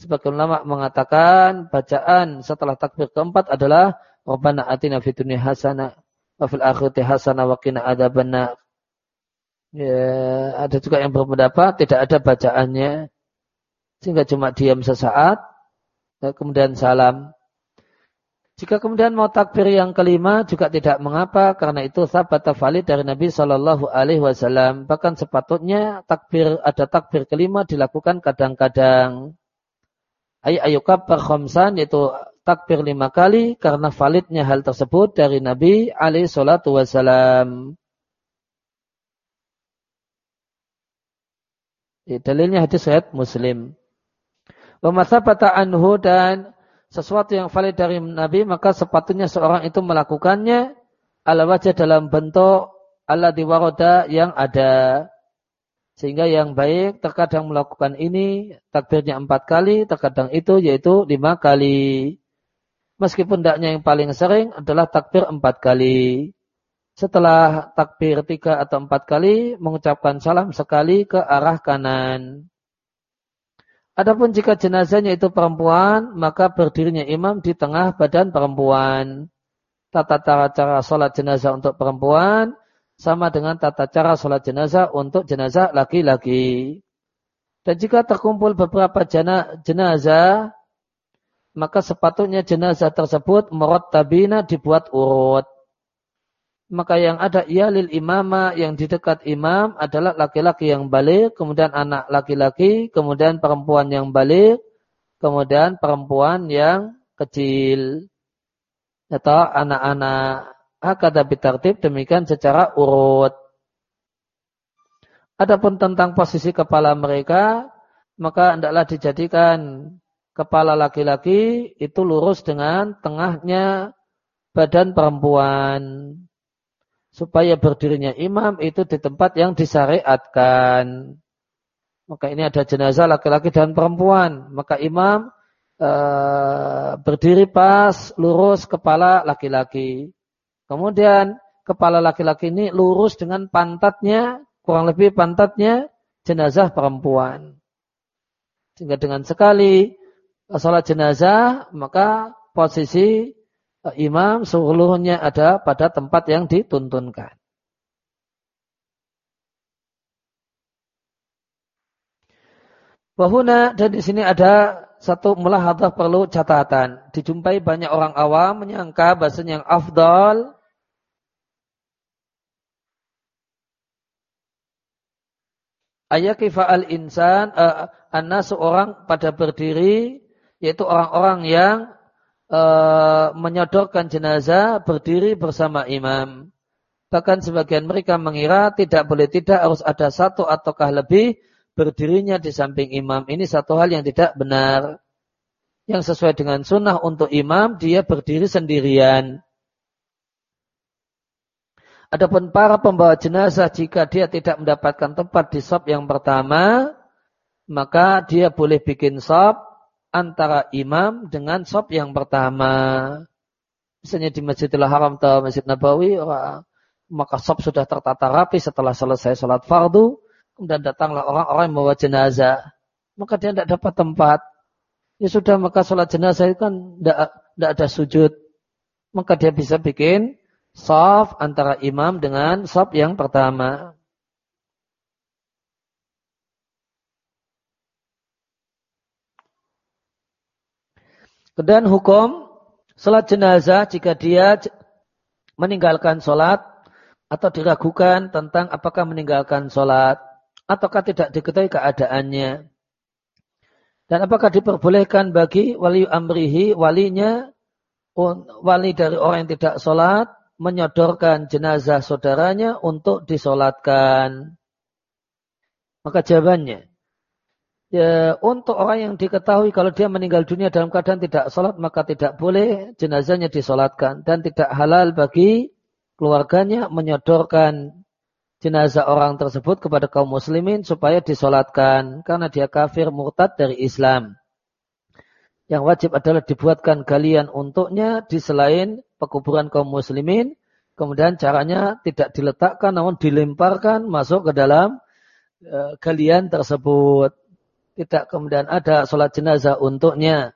sebagian ulama mengatakan bacaan setelah takbir keempat adalah Rabbana atina fid dunya hasanah wa fil akhirati hasanah wa qina adzabannar. Ya, ada juga yang berpendapat tidak ada bacaannya sehingga cuma diam sesaat kemudian salam. Jika kemudian mau takbir yang kelima juga tidak mengapa karena itu sahabat valid dari Nabi Shallallahu Alaihi Wasallam. Bahkan sepatutnya takbir ada takbir kelima dilakukan kadang-kadang. Ayo ayo kabar khomsan yaitu takbir lima kali karena validnya hal tersebut dari Nabi alaihi salatu wasallam. Dalilnya hadis riwayat Muslim. Wa anhu dan sesuatu yang valid dari Nabi, maka sepatutnya seorang itu melakukannya ala wajah dalam bentuk ala diwaroda yang ada. Sehingga yang baik terkadang melakukan ini takbirnya empat kali, terkadang itu yaitu lima kali. Meskipun tidaknya yang paling sering adalah takbir empat kali. Setelah takbir tiga atau empat kali, mengucapkan salam sekali ke arah kanan. Adapun jika jenazahnya itu perempuan, maka berdirinya imam di tengah badan perempuan. Tata cara cara sholat jenazah untuk perempuan sama dengan tata cara sholat jenazah untuk jenazah laki-laki. Dan jika terkumpul beberapa jenazah, maka sepatutnya jenazah tersebut merot tabina dibuat urut maka yang ada lil imama yang di dekat imam adalah laki-laki yang balik, kemudian anak laki-laki, kemudian perempuan yang balik, kemudian perempuan yang kecil. Atau anak-anak hakada bitartib demikian secara urut. Adapun tentang posisi kepala mereka, maka hendaklah dijadikan kepala laki-laki itu lurus dengan tengahnya badan perempuan supaya berdirinya imam itu di tempat yang disyariatkan. Maka ini ada jenazah laki-laki dan perempuan. Maka imam e, berdiri pas, lurus kepala laki-laki. Kemudian kepala laki-laki ini lurus dengan pantatnya, kurang lebih pantatnya jenazah perempuan. Sehingga dengan sekali salat jenazah, maka posisi imam seluruhnya ada pada tempat yang dituntunkan. Wahuna dan di sini ada satu mulahadah perlu catatan. Dijumpai banyak orang awam menyangka bahasanya yang afdal ayakifa al insan uh, anna seorang pada berdiri yaitu orang-orang yang uh, menyodorkan jenazah berdiri bersama imam. Bahkan sebagian mereka mengira tidak boleh tidak harus ada satu ataukah lebih berdirinya di samping imam. Ini satu hal yang tidak benar. Yang sesuai dengan sunnah untuk imam, dia berdiri sendirian. Adapun para pembawa jenazah, jika dia tidak mendapatkan tempat di sop yang pertama, maka dia boleh bikin sop antara imam dengan sop yang pertama. Misalnya di Masjidil Haram atau Masjid Nabawi, maka sop sudah tertata rapi setelah selesai sholat fardu, Kemudian datanglah orang-orang yang membawa jenazah. Maka dia tidak dapat tempat. Ya sudah, maka sholat jenazah itu kan tidak, ada sujud. Maka dia bisa bikin soft antara imam dengan soft yang pertama. Kemudian hukum sholat jenazah jika dia meninggalkan sholat atau diragukan tentang apakah meninggalkan sholat ataukah tidak diketahui keadaannya. Dan apakah diperbolehkan bagi wali amrihi, walinya, wali dari orang yang tidak sholat, menyodorkan jenazah saudaranya untuk disolatkan. Maka jawabannya, ya, untuk orang yang diketahui kalau dia meninggal dunia dalam keadaan tidak sholat, maka tidak boleh jenazahnya disolatkan. Dan tidak halal bagi keluarganya menyodorkan jenazah orang tersebut kepada kaum muslimin supaya disolatkan karena dia kafir murtad dari Islam. Yang wajib adalah dibuatkan galian untuknya di selain pekuburan kaum muslimin. Kemudian caranya tidak diletakkan namun dilemparkan masuk ke dalam e, galian tersebut. Tidak kemudian ada sholat jenazah untuknya.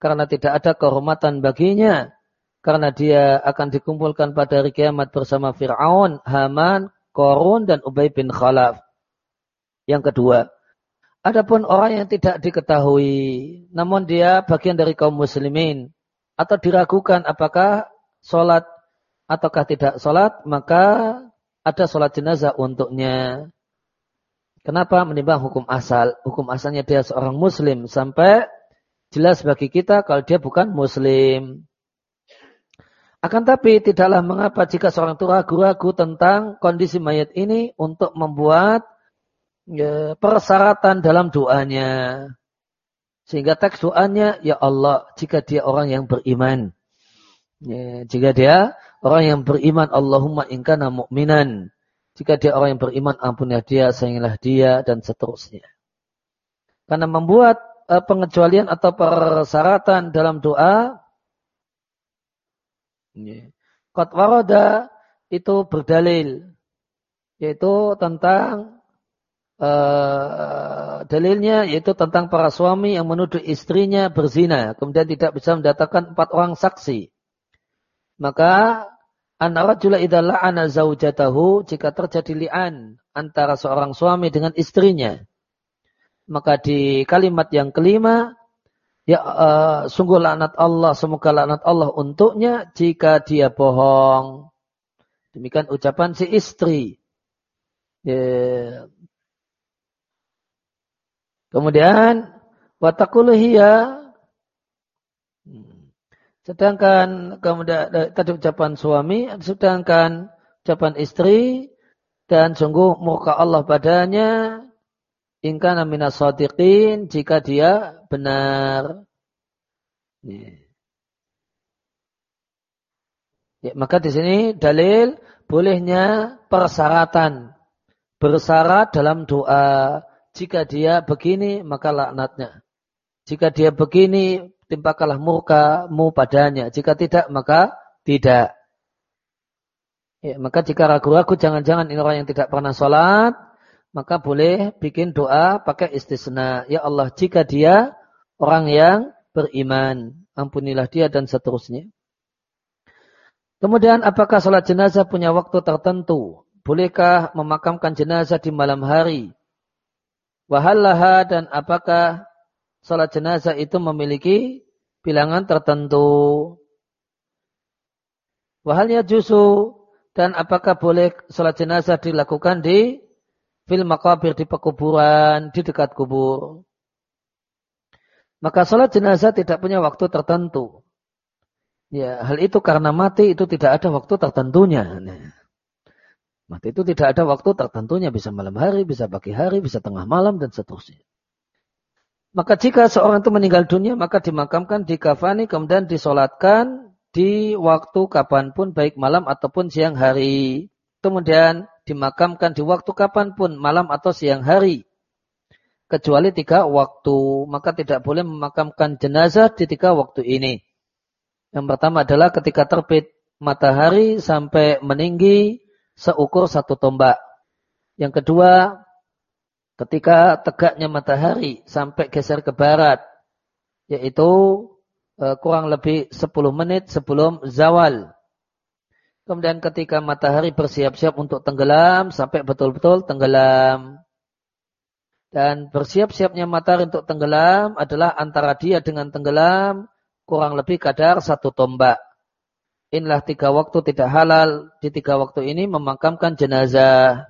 Karena tidak ada kehormatan baginya. Karena dia akan dikumpulkan pada hari kiamat bersama Fir'aun, Haman, Korun dan Ubay bin Khalaf. Yang kedua, adapun orang yang tidak diketahui, namun dia bagian dari kaum muslimin, atau diragukan apakah sholat ataukah tidak sholat, maka ada sholat jenazah untuknya. Kenapa menimbang hukum asal? Hukum asalnya dia seorang muslim sampai jelas bagi kita kalau dia bukan muslim. Akan tapi tidaklah mengapa jika seorang itu ragu-ragu tentang kondisi mayat ini untuk membuat ya, persyaratan dalam doanya. Sehingga teks doanya, ya Allah, jika dia orang yang beriman. Ya, jika dia orang yang beriman, Allahumma inkana mu'minan. Jika dia orang yang beriman, ampunilah dia, sayangilah dia, dan seterusnya. Karena membuat uh, pengecualian atau persyaratan dalam doa Kot waroda itu berdalil. Yaitu tentang uh, dalilnya yaitu tentang para suami yang menuduh istrinya berzina. Kemudian tidak bisa mendatangkan empat orang saksi. Maka An-rajula idza la'ana zaujatahu jika terjadi li'an antara seorang suami dengan istrinya. Maka di kalimat yang kelima Ya uh, sungguh laknat Allah, semoga laknat Allah untuknya jika dia bohong. Demikian ucapan si istri. Ya. Kemudian watakuluhia. Sedangkan kemudian eh, tadi ucapan suami, sedangkan ucapan istri dan sungguh muka Allah padanya Ingkana minas sadiqin jika dia benar. Ya. Ya, maka di sini dalil bolehnya persyaratan bersyarat dalam doa. Jika dia begini maka laknatnya. Jika dia begini timpakalah murkamu padanya. Jika tidak maka tidak. Ya, maka jika ragu-ragu jangan-jangan ini orang yang tidak pernah sholat, maka boleh bikin doa pakai istisna. Ya Allah, jika dia orang yang beriman, ampunilah dia dan seterusnya. Kemudian apakah sholat jenazah punya waktu tertentu? Bolehkah memakamkan jenazah di malam hari? Wahallaha dan apakah sholat jenazah itu memiliki bilangan tertentu? Wahalnya justru dan apakah boleh sholat jenazah dilakukan di fil makabir di pekuburan, di dekat kubur. Maka sholat jenazah tidak punya waktu tertentu. Ya, hal itu karena mati itu tidak ada waktu tertentunya. Nah, mati itu tidak ada waktu tertentunya, bisa malam hari, bisa pagi hari, bisa tengah malam dan seterusnya. Maka jika seorang itu meninggal dunia, maka dimakamkan di kafani, kemudian disolatkan di waktu kapan pun baik malam ataupun siang hari. Kemudian dimakamkan di waktu kapan pun malam atau siang hari. Kecuali tiga waktu. Maka tidak boleh memakamkan jenazah di tiga waktu ini. Yang pertama adalah ketika terbit matahari sampai meninggi seukur satu tombak. Yang kedua, ketika tegaknya matahari sampai geser ke barat, yaitu Eh, kurang lebih 10 menit sebelum zawal. Kemudian ketika matahari bersiap-siap untuk tenggelam sampai betul-betul tenggelam. Dan bersiap-siapnya matahari untuk tenggelam adalah antara dia dengan tenggelam kurang lebih kadar satu tombak. Inilah tiga waktu tidak halal. Di tiga waktu ini memakamkan jenazah.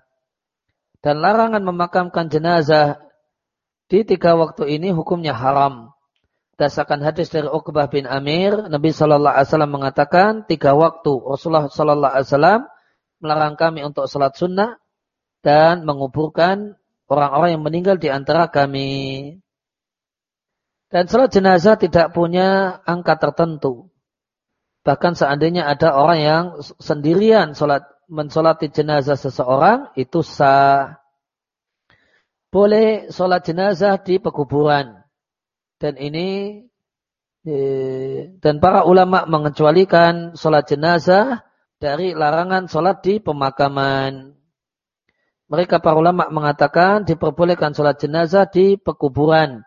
Dan larangan memakamkan jenazah di tiga waktu ini hukumnya haram. Berdasarkan hadis dari Uqbah bin Amir, Nabi Shallallahu Alaihi Wasallam mengatakan tiga waktu Rasulullah Shallallahu Alaihi Wasallam melarang kami untuk salat sunnah dan menguburkan orang-orang yang meninggal di antara kami. Dan salat jenazah tidak punya angka tertentu. Bahkan seandainya ada orang yang sendirian salat mensolati jenazah seseorang itu sah. Boleh salat jenazah di pekuburan dan ini eh, dan para ulama mengecualikan sholat jenazah dari larangan sholat di pemakaman. Mereka para ulama mengatakan diperbolehkan sholat jenazah di pekuburan.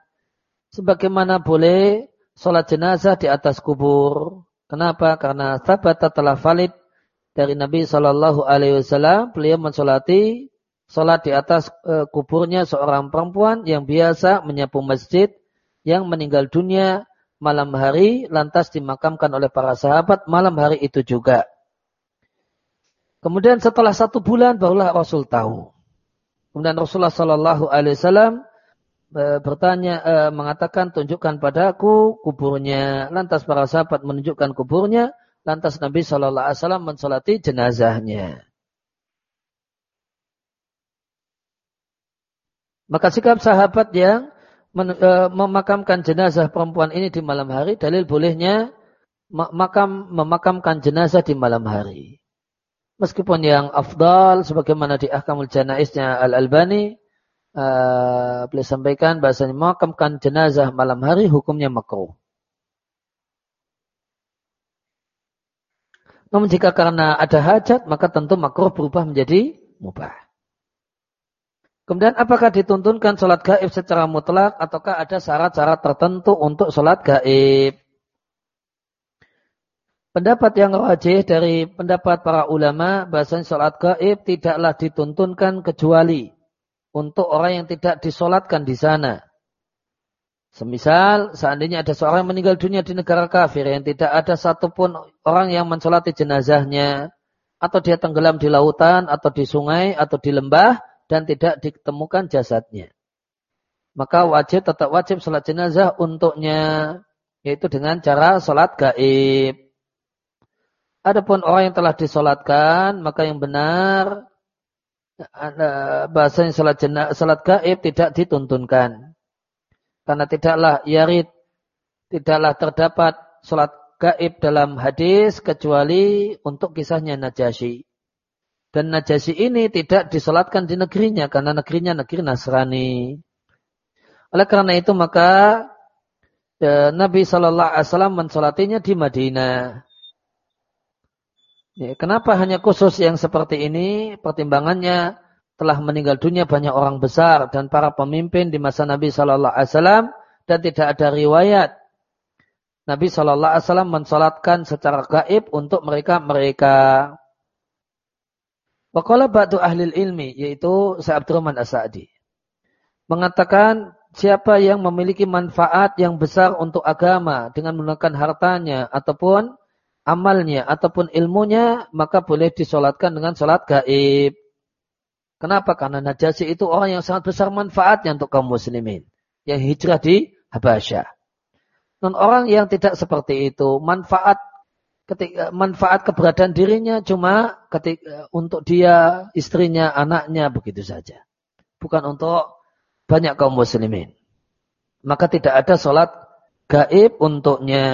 Sebagaimana boleh sholat jenazah di atas kubur. Kenapa? Karena sahabat telah valid dari Nabi Shallallahu Alaihi Wasallam beliau mensolati sholat di atas e, kuburnya seorang perempuan yang biasa menyapu masjid yang meninggal dunia malam hari lantas dimakamkan oleh para sahabat malam hari itu juga. Kemudian setelah satu bulan barulah Rasul tahu. Kemudian Rasulullah Shallallahu Alaihi Wasallam e, bertanya e, mengatakan tunjukkan padaku kuburnya. Lantas para sahabat menunjukkan kuburnya. Lantas Nabi Shallallahu Alaihi Wasallam mensolati jenazahnya. Maka sikap sahabat yang E, memakamkan jenazah perempuan ini di malam hari, dalil bolehnya makam memakamkan jenazah di malam hari. Meskipun yang afdal sebagaimana di Ahkamul Janaisnya Al-Albani uh, boleh sampaikan bahasanya memakamkan jenazah malam hari hukumnya makruh. Namun jika karena ada hajat maka tentu makruh berubah menjadi mubah. Kemudian apakah dituntunkan sholat gaib secara mutlak ataukah ada syarat-syarat tertentu untuk sholat gaib? Pendapat yang rajih dari pendapat para ulama bahasanya sholat gaib tidaklah dituntunkan kecuali untuk orang yang tidak disolatkan di sana. Semisal seandainya ada seorang yang meninggal dunia di negara kafir yang tidak ada satupun orang yang mensolati jenazahnya atau dia tenggelam di lautan atau di sungai atau di lembah dan tidak ditemukan jasadnya. Maka wajib tetap wajib sholat jenazah untuknya yaitu dengan cara sholat gaib. Adapun orang yang telah disolatkan maka yang benar bahasanya sholat jenazah, sholat gaib tidak dituntunkan. Karena tidaklah yarid, tidaklah terdapat sholat gaib dalam hadis kecuali untuk kisahnya Najasyi. Dan Najasyi ini tidak disolatkan di negerinya karena negerinya negeri Nasrani. Oleh karena itu maka ya, Nabi Shallallahu Alaihi Wasallam mensolatinya di Madinah. Ya, kenapa hanya khusus yang seperti ini? Pertimbangannya telah meninggal dunia banyak orang besar dan para pemimpin di masa Nabi Shallallahu Alaihi Wasallam dan tidak ada riwayat Nabi Shallallahu Alaihi Wasallam mensolatkan secara gaib untuk mereka mereka. Wakala batu ahli ilmi yaitu Sa'ab Abdurrahman As-Sa'di mengatakan siapa yang memiliki manfaat yang besar untuk agama dengan menggunakan hartanya ataupun amalnya ataupun ilmunya maka boleh disolatkan dengan solat gaib. Kenapa? Karena Najasyi itu orang yang sangat besar manfaatnya untuk kaum muslimin. Yang hijrah di Habasyah. Non orang yang tidak seperti itu, manfaat ketika manfaat keberadaan dirinya cuma ketika untuk dia, istrinya, anaknya begitu saja. Bukan untuk banyak kaum muslimin. Maka tidak ada sholat gaib untuknya.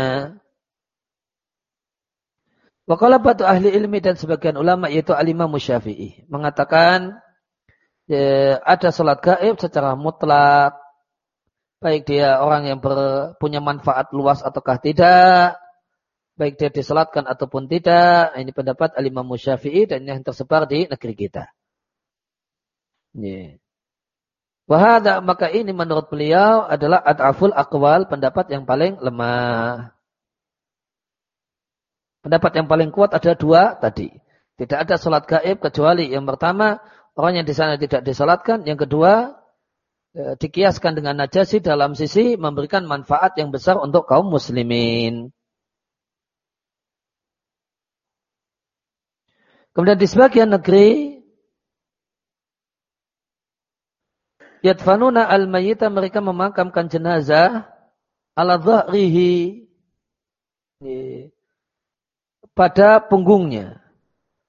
Wakala batu ahli ilmi dan sebagian ulama yaitu alimah musyafi'i. Mengatakan ya, ada sholat gaib secara mutlak. Baik dia orang yang ber, punya manfaat luas ataukah tidak. Baik dia disolatkan ataupun tidak. Ini pendapat alimah musyafi'i dan yang tersebar di negeri kita. Yeah. Wahada maka ini menurut beliau adalah ad'aful akwal pendapat yang paling lemah. Pendapat yang paling kuat ada dua tadi. Tidak ada sholat gaib kecuali yang pertama orang yang di sana tidak disolatkan. Yang kedua e, dikiaskan dengan najasi dalam sisi memberikan manfaat yang besar untuk kaum muslimin. Kemudian di sebagian negeri yadfanuna al-mayyita mereka memakamkan jenazah ala dhahrihi pada punggungnya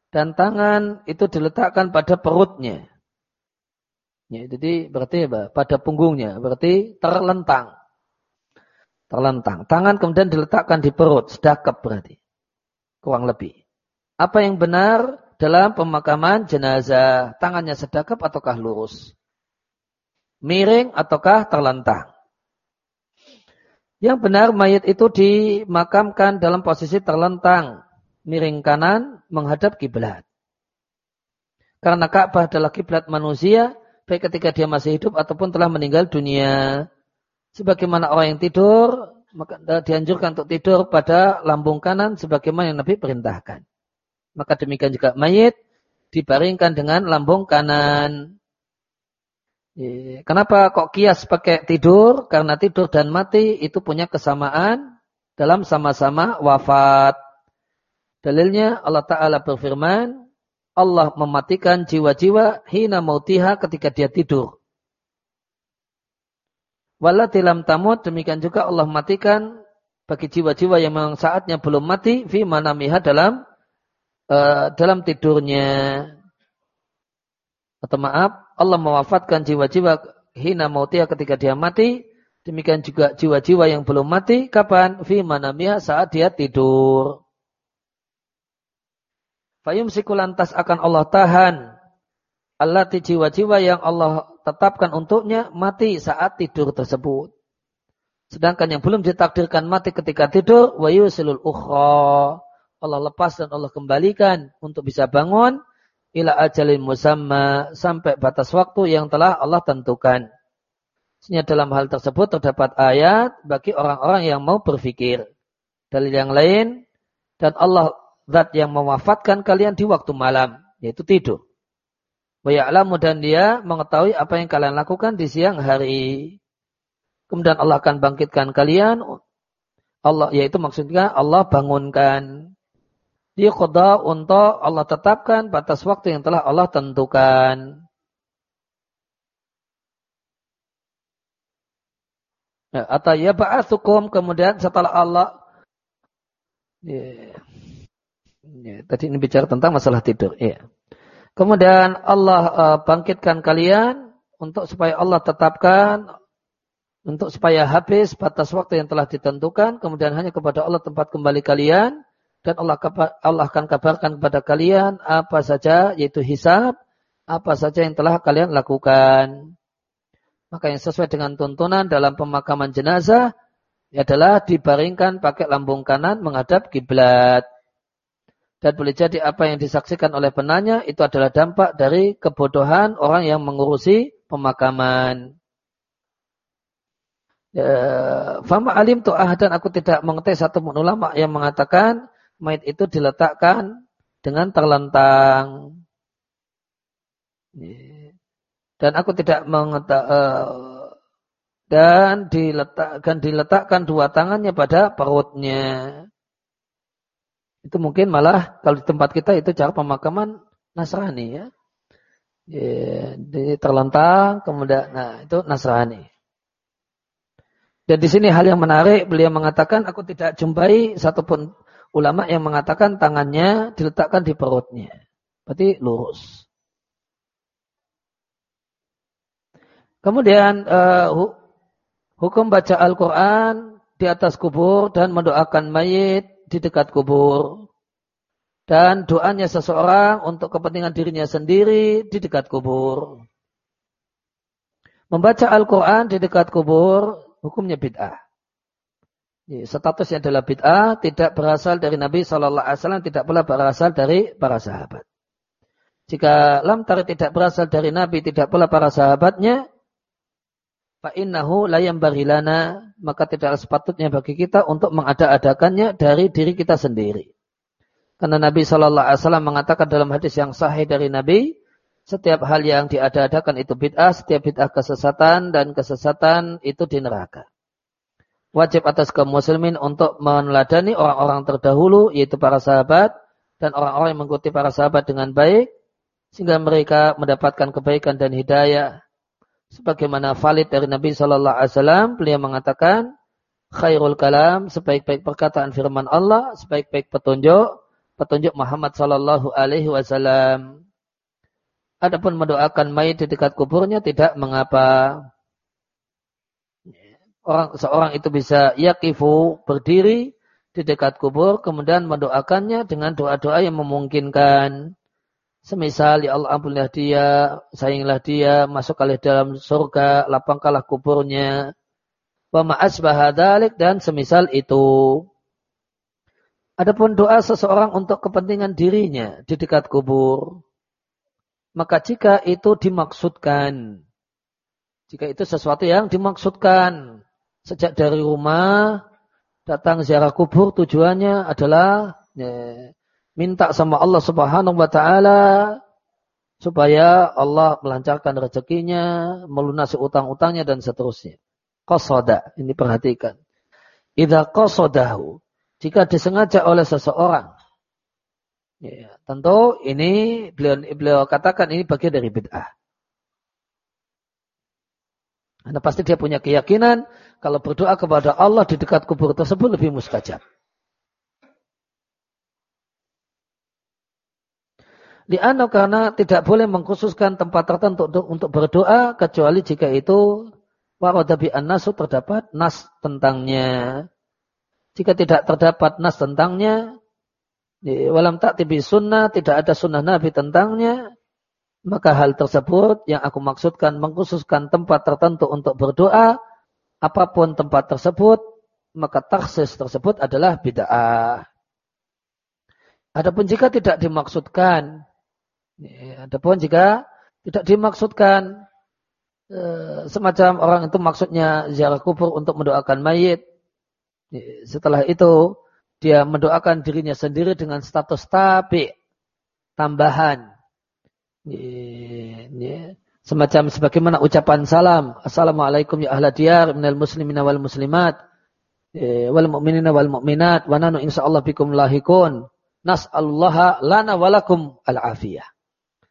dan tangan itu diletakkan pada perutnya. Ya, jadi berarti apa? Pada punggungnya, berarti terlentang. Terlentang. Tangan kemudian diletakkan di perut, sedakap berarti. Kurang lebih. Apa yang benar dalam pemakaman jenazah? Tangannya sedakap ataukah lurus? Miring ataukah terlentang? Yang benar mayat itu dimakamkan dalam posisi terlentang miring kanan menghadap kiblat. Karena Ka'bah adalah kiblat manusia, baik ketika dia masih hidup ataupun telah meninggal dunia. Sebagaimana orang yang tidur, maka dianjurkan untuk tidur pada lambung kanan sebagaimana yang Nabi perintahkan. Maka demikian juga mayit dibaringkan dengan lambung kanan. Kenapa kok kias pakai tidur? Karena tidur dan mati itu punya kesamaan dalam sama-sama wafat. Dalilnya Allah Ta'ala berfirman, Allah mematikan jiwa-jiwa hina mautiha ketika dia tidur. Walatilam tamut, demikian juga Allah matikan bagi jiwa-jiwa yang memang saatnya belum mati, fi manamiha dalam uh, dalam tidurnya. Atau maaf, Allah mewafatkan jiwa-jiwa hina mautiha ketika dia mati. Demikian juga jiwa-jiwa yang belum mati, kapan? Fi manamiha saat dia tidur. Fayum sikulantas akan Allah tahan. Allah jiwa-jiwa yang Allah tetapkan untuknya mati saat tidur tersebut. Sedangkan yang belum ditakdirkan mati ketika tidur, wa yusilul ukhra. Allah lepas dan Allah kembalikan untuk bisa bangun ila ajalin musamma sampai batas waktu yang telah Allah tentukan. Sehingga dalam hal tersebut terdapat ayat bagi orang-orang yang mau berfikir. Dalil yang lain dan Allah zat yang mewafatkan kalian di waktu malam, yaitu tidur. Wa ya'lamu dan dia mengetahui apa yang kalian lakukan di siang hari. Kemudian Allah akan bangkitkan kalian. Allah yaitu maksudnya Allah bangunkan. Dia qada untuk Allah tetapkan batas waktu yang telah Allah tentukan. Ya, atau ya ba'athukum kemudian setelah Allah yeah. Ya, tadi ini bicara tentang masalah tidur. Ya. Kemudian Allah uh, bangkitkan kalian untuk supaya Allah tetapkan untuk supaya habis batas waktu yang telah ditentukan, kemudian hanya kepada Allah tempat kembali kalian dan Allah Allah akan kabarkan kepada kalian apa saja yaitu hisab, apa saja yang telah kalian lakukan. Maka yang sesuai dengan tuntunan dalam pemakaman jenazah adalah dibaringkan pakai lambung kanan menghadap kiblat. Dan boleh jadi apa yang disaksikan oleh penanya itu adalah dampak dari kebodohan orang yang mengurusi pemakaman. Ya, Fama alim tu'ah dan aku tidak mengetahui satu ulama yang mengatakan mayat itu diletakkan dengan terlentang. Ya. Dan aku tidak mengetahui eh, dan diletakkan diletakkan dua tangannya pada perutnya. Itu mungkin malah kalau di tempat kita itu cara pemakaman Nasrani ya. ya di terlentang kemudian nah itu Nasrani. Dan di sini hal yang menarik beliau mengatakan aku tidak jumpai satupun ulama yang mengatakan tangannya diletakkan di perutnya. Berarti lurus. Kemudian uh, hukum baca Al-Quran di atas kubur dan mendoakan mayit di dekat kubur. Dan doanya seseorang untuk kepentingan dirinya sendiri di dekat kubur. Membaca Al-Quran di dekat kubur, hukumnya bid'ah. Statusnya adalah bid'ah, tidak berasal dari Nabi SAW, tidak pula berasal dari para sahabat. Jika lam tarik tidak berasal dari Nabi, tidak pula para sahabatnya, fa'innahu layam barilana, maka tidak sepatutnya bagi kita untuk mengada-adakannya dari diri kita sendiri. Karena Nabi Shallallahu Alaihi Wasallam mengatakan dalam hadis yang sahih dari Nabi, setiap hal yang diada-adakan itu bid'ah, setiap bid'ah kesesatan dan kesesatan itu di neraka. Wajib atas kaum muslimin untuk meneladani orang-orang terdahulu, yaitu para sahabat, dan orang-orang yang mengikuti para sahabat dengan baik, sehingga mereka mendapatkan kebaikan dan hidayah sebagaimana valid dari Nabi Shallallahu Alaihi Wasallam beliau mengatakan khairul kalam sebaik-baik perkataan firman Allah sebaik-baik petunjuk petunjuk Muhammad Shallallahu Alaihi Wasallam. Adapun mendoakan mayit di dekat kuburnya tidak mengapa. Orang seorang itu bisa yakifu berdiri di dekat kubur kemudian mendoakannya dengan doa-doa yang memungkinkan Semisal ya Allah ampunilah dia, sayanglah dia, masukkanlah dalam surga, lapangkanlah kuburnya. Wa ma'asbaha dan semisal itu. Adapun doa seseorang untuk kepentingan dirinya di dekat kubur. Maka jika itu dimaksudkan. Jika itu sesuatu yang dimaksudkan. Sejak dari rumah datang ziarah kubur tujuannya adalah ya, minta sama Allah Subhanahu wa taala supaya Allah melancarkan rezekinya, melunasi utang-utangnya dan seterusnya. Qasada, ini perhatikan. Idza qasadahu, jika disengaja oleh seseorang. Ya, tentu ini beliau, beliau katakan ini bagian dari bid'ah. Karena pasti dia punya keyakinan kalau berdoa kepada Allah di dekat kubur tersebut lebih mustajab. Li'anna karena tidak boleh mengkhususkan tempat tertentu untuk, untuk berdoa kecuali jika itu waradabi an-nasu terdapat nas tentangnya. Jika tidak terdapat nas tentangnya, walam tak tibi sunnah, tidak ada sunnah Nabi tentangnya, maka hal tersebut yang aku maksudkan mengkhususkan tempat tertentu untuk berdoa, apa pun tempat tersebut, maka taksis tersebut adalah bid'ah. Adapun jika tidak dimaksudkan adapun jika tidak dimaksudkan e, semacam orang itu maksudnya ziarah kubur untuk mendoakan mayit. Setelah itu dia mendoakan dirinya sendiri dengan status tabi tambahan. Semacam sebagaimana ucapan salam. Assalamualaikum ya ahla diyar minal muslimina wal muslimat. Ya, wal mu'minina wal mu'minat. Wa nanu insyaallah bikum lahikun. Nas'alullaha lana walakum al-afiyah.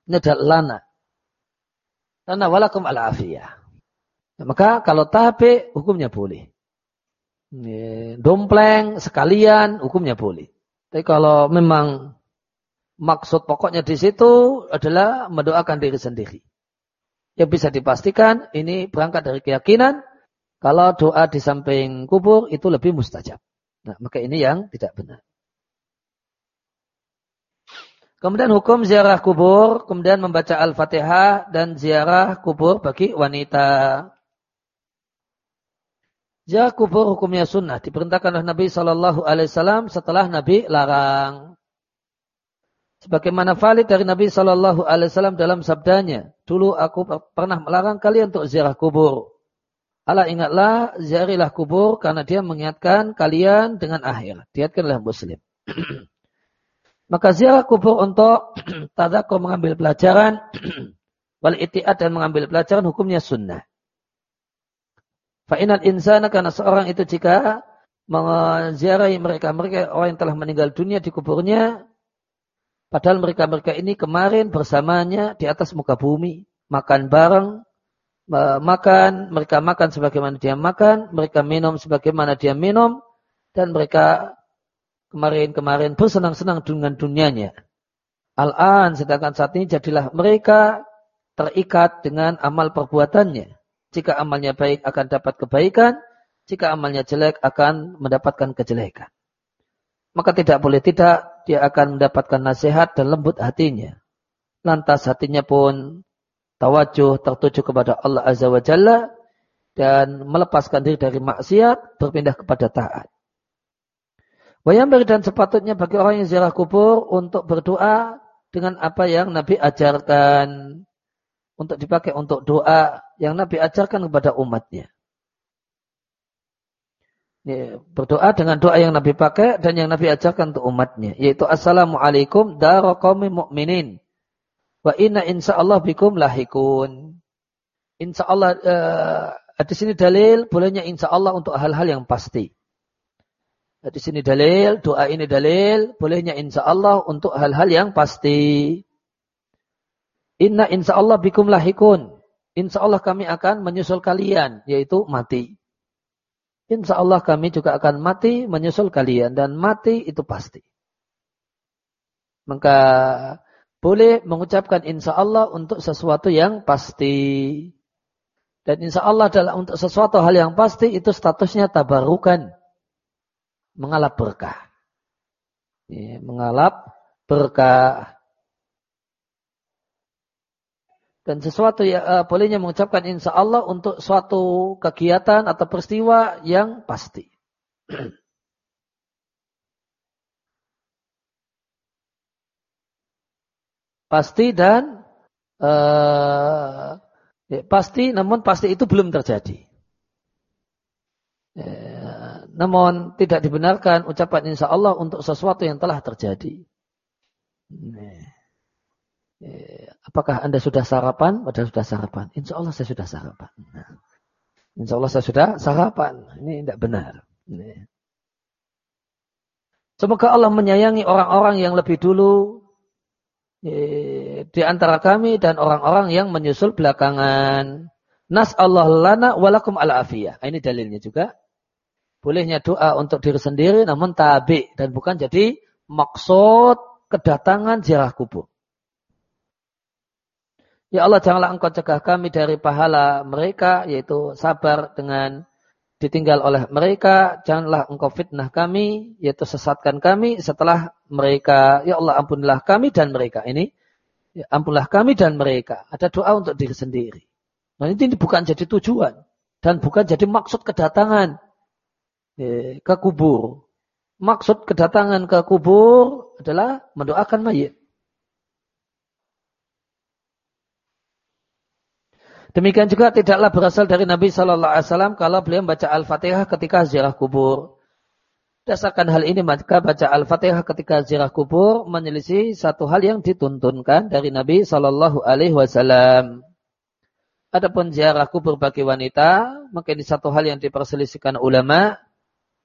Ini adalah lana. Lana walakum al afiyah. Maka kalau tabe hukumnya boleh. Dompleng sekalian hukumnya boleh. Tapi kalau memang maksud pokoknya di situ adalah mendoakan diri sendiri. Yang bisa dipastikan ini berangkat dari keyakinan kalau doa di samping kubur itu lebih mustajab. Nah, maka ini yang tidak benar. Kemudian hukum ziarah kubur, kemudian membaca Al-Fatihah dan ziarah kubur bagi wanita. Ziarah kubur hukumnya sunnah, diperintahkan oleh Nabi Shallallahu Alaihi Wasallam setelah Nabi larang. Sebagaimana valid dari Nabi Shallallahu Alaihi Wasallam dalam sabdanya, dulu aku pernah melarang kalian untuk ziarah kubur. Allah ingatlah ziarilah kubur karena dia mengingatkan kalian dengan akhir. Diatkan oleh Muslim. <clears throat> Maka ziarah kubur untuk <clears throat> tadakur mengambil pelajaran, <clears throat> wal itiat dan mengambil pelajaran hukumnya sunnah. Fa'inal insana karena seorang itu jika menziarahi mereka, mereka orang yang telah meninggal dunia di kuburnya, padahal mereka-mereka ini kemarin bersamanya di atas muka bumi, makan bareng, makan, mereka makan sebagaimana dia makan, mereka minum sebagaimana dia minum, dan mereka kemarin-kemarin bersenang-senang dengan dunianya. Al-an sedangkan saat ini jadilah mereka terikat dengan amal perbuatannya. Jika amalnya baik akan dapat kebaikan, jika amalnya jelek akan mendapatkan kejelekan. Maka tidak boleh tidak dia akan mendapatkan nasihat dan lembut hatinya. Lantas hatinya pun tawajuh tertuju kepada Allah Azza wa Jalla dan melepaskan diri dari maksiat berpindah kepada taat. Wayambir dan sepatutnya bagi orang yang ziarah kubur untuk berdoa dengan apa yang Nabi ajarkan. Untuk dipakai untuk doa yang Nabi ajarkan kepada umatnya. Ya, berdoa dengan doa yang Nabi pakai dan yang Nabi ajarkan untuk umatnya. Yaitu Assalamualaikum daraqawmi mu'minin. Wa inna insya Allah bikum lahikun. Insya Allah, uh, di sini dalil bolehnya insya Allah untuk hal-hal yang pasti. Di sini dalil, doa ini dalil, bolehnya insya Allah untuk hal-hal yang pasti. Inna insya Allah bikum lahikun. Insya Allah kami akan menyusul kalian, yaitu mati. Insya Allah kami juga akan mati menyusul kalian. Dan mati itu pasti. Maka boleh mengucapkan insya Allah untuk sesuatu yang pasti. Dan insya Allah adalah untuk sesuatu hal yang pasti itu statusnya tabarukan mengalap berkah. Ya, mengalap berkah. Dan sesuatu yang uh, bolehnya mengucapkan insya Allah untuk suatu kegiatan atau peristiwa yang pasti. <clears throat> pasti dan uh, ya, pasti namun pasti itu belum terjadi. Ya, namun tidak dibenarkan ucapan insya Allah untuk sesuatu yang telah terjadi. Apakah anda sudah sarapan? Padahal sudah sarapan. Insya Allah saya sudah sarapan. Nah, insya Allah saya sudah sarapan. Ini tidak benar. Semoga Allah menyayangi orang-orang yang lebih dulu di antara kami dan orang-orang yang menyusul belakangan. Nas Allah lana walakum ala afiyah. Ini dalilnya juga bolehnya doa untuk diri sendiri namun tabi dan bukan jadi maksud kedatangan ziarah kubur. Ya Allah janganlah engkau cegah kami dari pahala mereka yaitu sabar dengan ditinggal oleh mereka. Janganlah engkau fitnah kami yaitu sesatkan kami setelah mereka. Ya Allah ampunilah kami dan mereka. Ini ya, ampunilah kami dan mereka. Ada doa untuk diri sendiri. Nah ini bukan jadi tujuan dan bukan jadi maksud kedatangan ke kubur. Maksud kedatangan ke kubur adalah mendoakan mayit. Demikian juga tidaklah berasal dari Nabi Shallallahu Alaihi Wasallam kalau beliau membaca Al-Fatihah ketika ziarah kubur. Dasarkan hal ini maka baca Al-Fatihah ketika ziarah kubur menyelisih satu hal yang dituntunkan dari Nabi Shallallahu Alaihi Wasallam. Adapun ziarah kubur bagi wanita, maka ini satu hal yang diperselisihkan ulama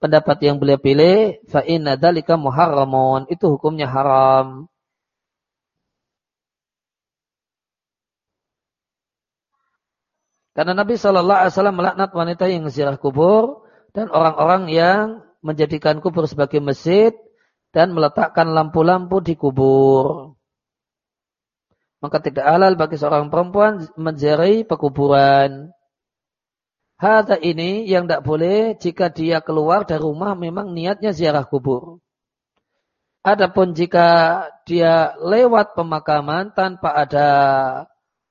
pendapat yang beliau pilih fa inna dzalika muharramun itu hukumnya haram Karena Nabi Shallallahu Alaihi Wasallam melaknat wanita yang ziarah kubur dan orang-orang yang menjadikan kubur sebagai masjid dan meletakkan lampu-lampu di kubur. Maka tidak halal bagi seorang perempuan menziarahi pekuburan. Hada ini yang tidak boleh jika dia keluar dari rumah memang niatnya ziarah kubur. Adapun jika dia lewat pemakaman tanpa ada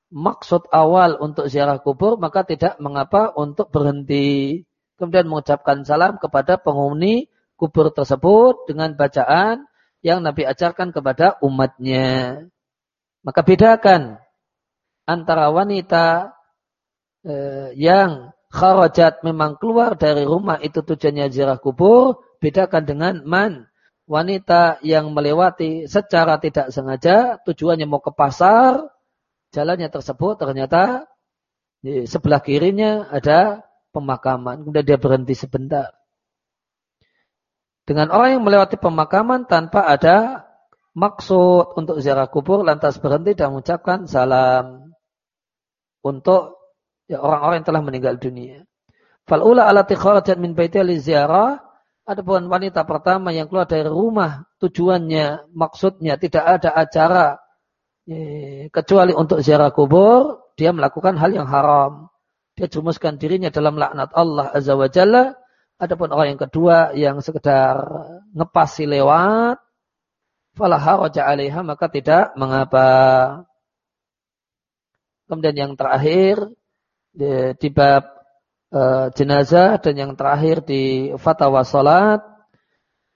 maksud awal untuk ziarah kubur, maka tidak mengapa untuk berhenti. Kemudian mengucapkan salam kepada penghuni kubur tersebut dengan bacaan yang Nabi ajarkan kepada umatnya. Maka bedakan antara wanita eh, yang kharajat memang keluar dari rumah itu tujuannya ziarah kubur, bedakan dengan man wanita yang melewati secara tidak sengaja tujuannya mau ke pasar, jalannya tersebut ternyata di sebelah kirinya ada pemakaman, kemudian dia berhenti sebentar. Dengan orang yang melewati pemakaman tanpa ada maksud untuk ziarah kubur lantas berhenti dan mengucapkan salam untuk ya, orang-orang yang telah meninggal dunia. Fal'ula alati kharajat min baiti ziarah Adapun wanita pertama yang keluar dari rumah tujuannya maksudnya tidak ada acara eh, kecuali untuk ziarah kubur, dia melakukan hal yang haram. Dia jumuskan dirinya dalam laknat Allah Azza wa Jalla. Adapun orang yang kedua yang sekedar ngepasi lewat, falah haraja alaiha maka tidak mengapa. Kemudian yang terakhir di, di bab uh, jenazah dan yang terakhir di fatwa salat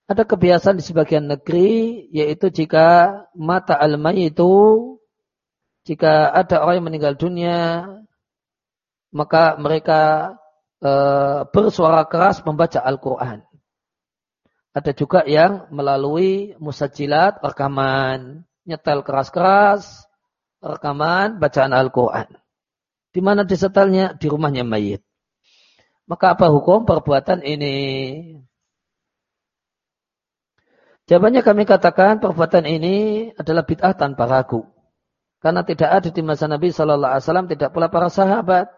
ada kebiasaan di sebagian negeri yaitu jika mata al itu jika ada orang yang meninggal dunia maka mereka uh, bersuara keras membaca Al-Quran. Ada juga yang melalui musajilat rekaman, nyetel keras-keras, rekaman bacaan Al-Quran. Di mana disetelnya? Di rumahnya mayit. Maka apa hukum perbuatan ini? Jawabannya kami katakan perbuatan ini adalah bid'ah tanpa ragu. Karena tidak ada di masa Nabi Shallallahu Alaihi Wasallam, tidak pula para sahabat.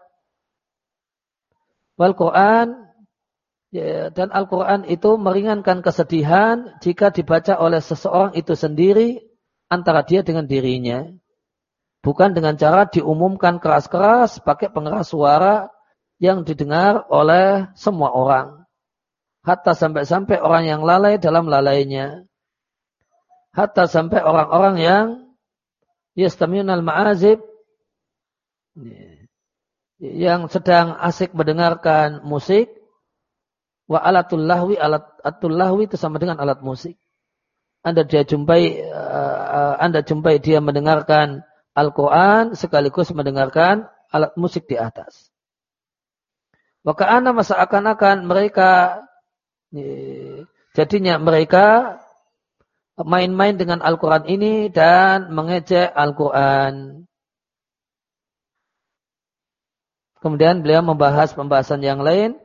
Wal Quran ya, dan Al Quran itu meringankan kesedihan jika dibaca oleh seseorang itu sendiri antara dia dengan dirinya. Bukan dengan cara diumumkan keras-keras pakai pengeras suara yang didengar oleh semua orang. Hatta sampai-sampai orang yang lalai dalam lalainya. Hatta sampai orang-orang yang al ma'azib yang sedang asik mendengarkan musik wa alatul lahwi alat atul lahwi itu sama dengan alat musik. Anda dia jumpai uh, Anda jumpai dia mendengarkan Al-Qur'an sekaligus mendengarkan alat musik di atas. Maka anak masa akan-akan mereka jadinya mereka main-main dengan Al-Quran ini dan mengejek Al-Quran. Kemudian beliau membahas pembahasan yang lain.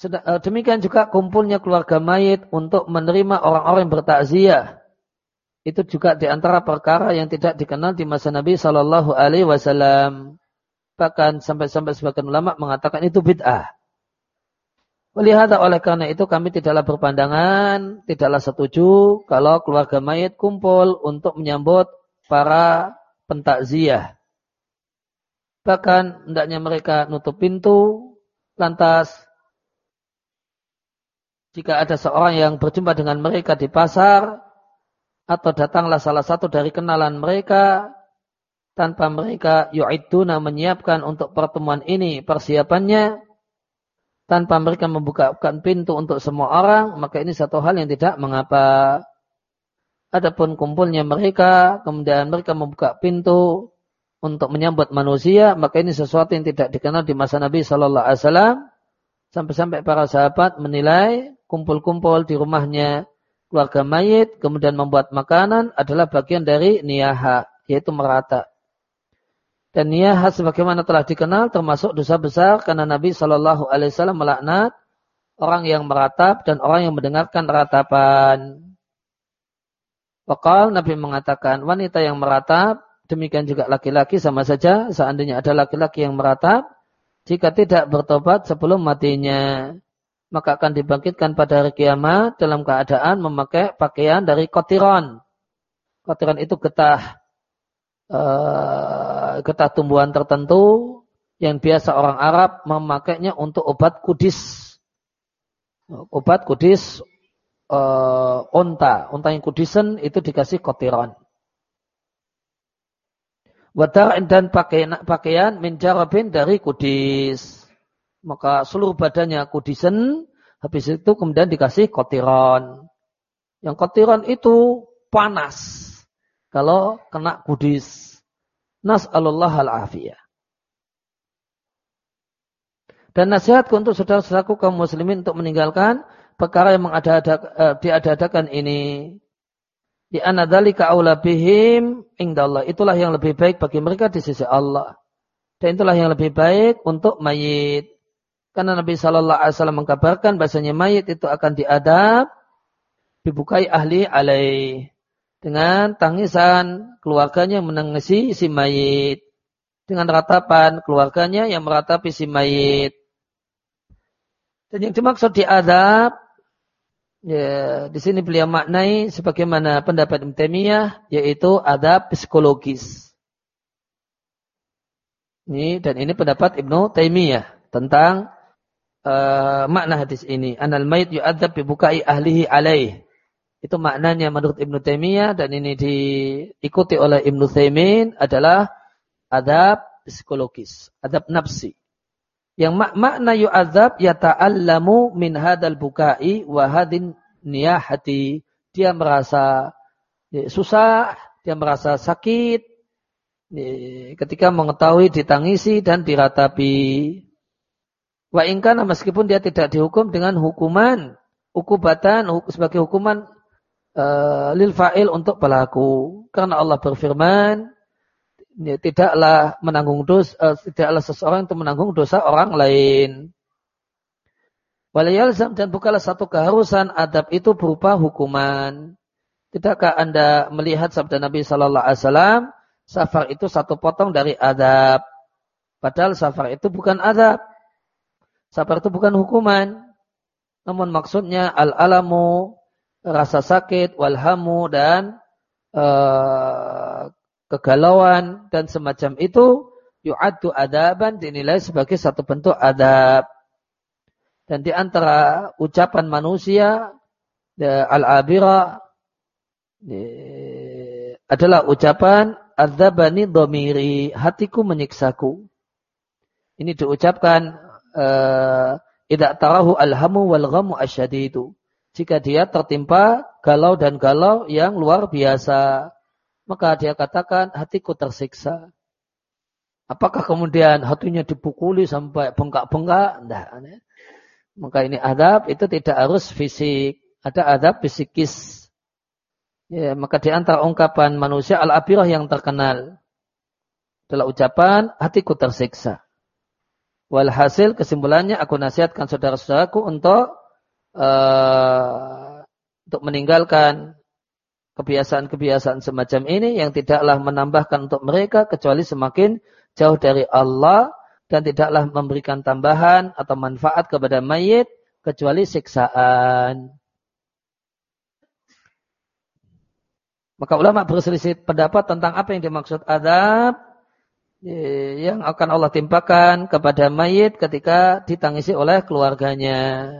Eh, demikian juga kumpulnya keluarga mayit untuk menerima orang-orang bertakziah. Itu juga di antara perkara yang tidak dikenal di masa Nabi Shallallahu Alaihi Wasallam. Bahkan sampai-sampai sebagian ulama mengatakan itu bid'ah. Melihat oleh karena itu kami tidaklah berpandangan, tidaklah setuju kalau keluarga mayit kumpul untuk menyambut para pentakziah. Bahkan hendaknya mereka nutup pintu, lantas jika ada seorang yang berjumpa dengan mereka di pasar, atau datanglah salah satu dari kenalan mereka, tanpa mereka yu'iduna menyiapkan untuk pertemuan ini persiapannya. Tanpa mereka membukakan pintu untuk semua orang maka ini satu hal yang tidak mengapa. Adapun kumpulnya mereka kemudian mereka membuka pintu untuk menyambut manusia maka ini sesuatu yang tidak dikenal di masa Nabi Shallallahu Alaihi Wasallam. Sampai-sampai para sahabat menilai kumpul-kumpul di rumahnya keluarga mayit kemudian membuat makanan adalah bagian dari niyaha yaitu merata dan niyah sebagaimana telah dikenal termasuk dosa besar karena Nabi Shallallahu Alaihi Wasallam melaknat orang yang meratap dan orang yang mendengarkan ratapan. Wakal Nabi mengatakan wanita yang meratap demikian juga laki-laki sama saja seandainya ada laki-laki yang meratap jika tidak bertobat sebelum matinya maka akan dibangkitkan pada hari kiamat dalam keadaan memakai pakaian dari kotiron. Kotiron itu getah uh, getah tumbuhan tertentu yang biasa orang Arab memakainya untuk obat kudis. Obat kudis uh, onta. Onta yang kudisen itu dikasih kotiron. Wadar dan pakaian, pakaian menjarabin dari kudis. Maka seluruh badannya kudisen, habis itu kemudian dikasih kotiron. Yang kotiron itu panas kalau kena kudis. Nas'alullah al-afiyah. Dan nasihatku untuk saudara-saudaraku kaum muslimin untuk meninggalkan perkara yang uh, diadakan ini. Di anadhalika aula bihim indallah. Itulah yang lebih baik bagi mereka di sisi Allah. Dan itulah yang lebih baik untuk mayit. Karena Nabi Shallallahu Alaihi Wasallam mengkabarkan bahasanya mayit itu akan diadab dibukai ahli alaih. Dengan tangisan keluarganya menangisi si mayit. Dengan ratapan keluarganya yang meratapi si mayit. Dan yang dimaksud diadab ya di sini beliau maknai sebagaimana pendapat Ibnu yaitu adab psikologis. Ini dan ini pendapat Ibnu Taimiyah tentang uh, makna hadis ini anal mayit yu'adzab bi bukai ahlihi alaih itu maknanya menurut Ibnu Taimiyah dan ini diikuti oleh Ibnu Taimin adalah adab psikologis, adab nafsi. Yang mak makna yu'adzab yata'allamu min hadal bukai wa hadin niyahati. Dia merasa ya, susah, dia merasa sakit ya, ketika mengetahui ditangisi dan diratapi. Wa ingkana meskipun dia tidak dihukum dengan hukuman, ukubatan sebagai hukuman uh, lil fa'il untuk pelaku. Karena Allah berfirman, ya, tidaklah menanggung dosa, uh, tidaklah seseorang itu menanggung dosa orang lain. Waliyalzam dan bukanlah satu keharusan adab itu berupa hukuman. Tidakkah anda melihat sabda Nabi Shallallahu Alaihi Wasallam, safar itu satu potong dari adab. Padahal safar itu bukan adab. Safar itu bukan hukuman. Namun maksudnya al-alamu rasa sakit, walhamu dan uh, kegalauan dan semacam itu yu'addu adaban dinilai sebagai satu bentuk adab. Dan di antara ucapan manusia al-abira adalah ucapan adzabani domiri hatiku menyiksaku. Ini diucapkan uh, idza tarahu alhamu wal ghamu asyadidu jika dia tertimpa galau dan galau yang luar biasa. Maka dia katakan hatiku tersiksa. Apakah kemudian hatinya dipukuli sampai bengkak-bengkak? Tidak. Maka ini adab itu tidak harus fisik. Ada adab psikis. Ya, maka di antara ungkapan manusia al-abirah yang terkenal adalah ucapan hatiku tersiksa. Walhasil kesimpulannya aku nasihatkan saudara-saudaraku untuk uh, untuk meninggalkan kebiasaan-kebiasaan semacam ini yang tidaklah menambahkan untuk mereka kecuali semakin jauh dari Allah dan tidaklah memberikan tambahan atau manfaat kepada mayit kecuali siksaan. Maka ulama berselisih pendapat tentang apa yang dimaksud adab yang akan Allah timpakan kepada mayit ketika ditangisi oleh keluarganya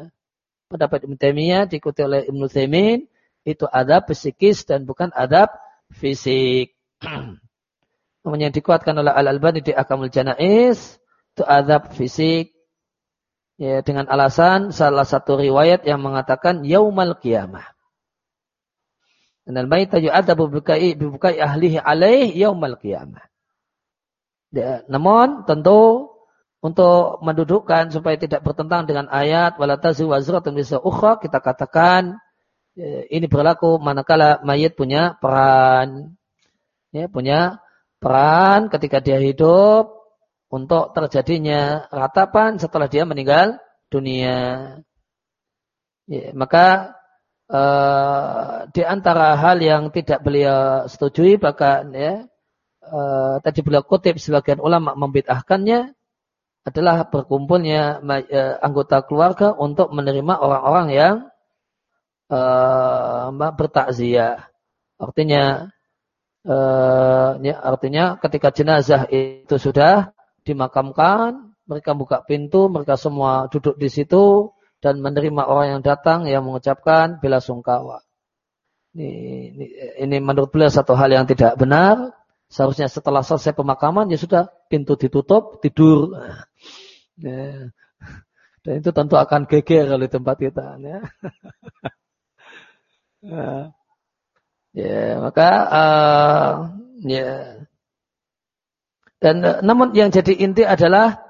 pendapat Ibn Taimiyah diikuti oleh Ibn Taimin itu adab psikis dan bukan adab fisik. <clears throat> Namun yang dikuatkan oleh Al-Albani di Akamul Janais itu adab fisik ya dengan alasan salah satu riwayat yang mengatakan yaumal qiyamah. Dan al-maita yu'adabu bibukai ahlihi alaih yaumal qiyamah. Ya, namun tentu untuk mendudukkan supaya tidak bertentangan dengan ayat walatazi wazratun bisa ukhra kita katakan ya, ini berlaku manakala mayit punya peran. Ya punya peran ketika dia hidup untuk terjadinya ratapan setelah dia meninggal dunia. Ya, maka uh, di antara hal yang tidak beliau setujui bahkan ya uh, tadi beliau kutip sebagian ulama membid'ahkannya adalah berkumpulnya eh, anggota keluarga untuk menerima orang-orang yang uh, bertakziah. Artinya uh, ya, artinya ketika jenazah itu sudah dimakamkan, mereka buka pintu, mereka semua duduk di situ dan menerima orang yang datang yang mengucapkan bela sungkawa. Ini, ini, ini menurut beliau satu hal yang tidak benar Seharusnya setelah selesai pemakaman ya sudah pintu ditutup, tidur. Ya. Dan itu tentu akan geger kalau di tempat kita. Ya. <laughs> ya. Ya, maka uh, ya. Dan uh, namun yang jadi inti adalah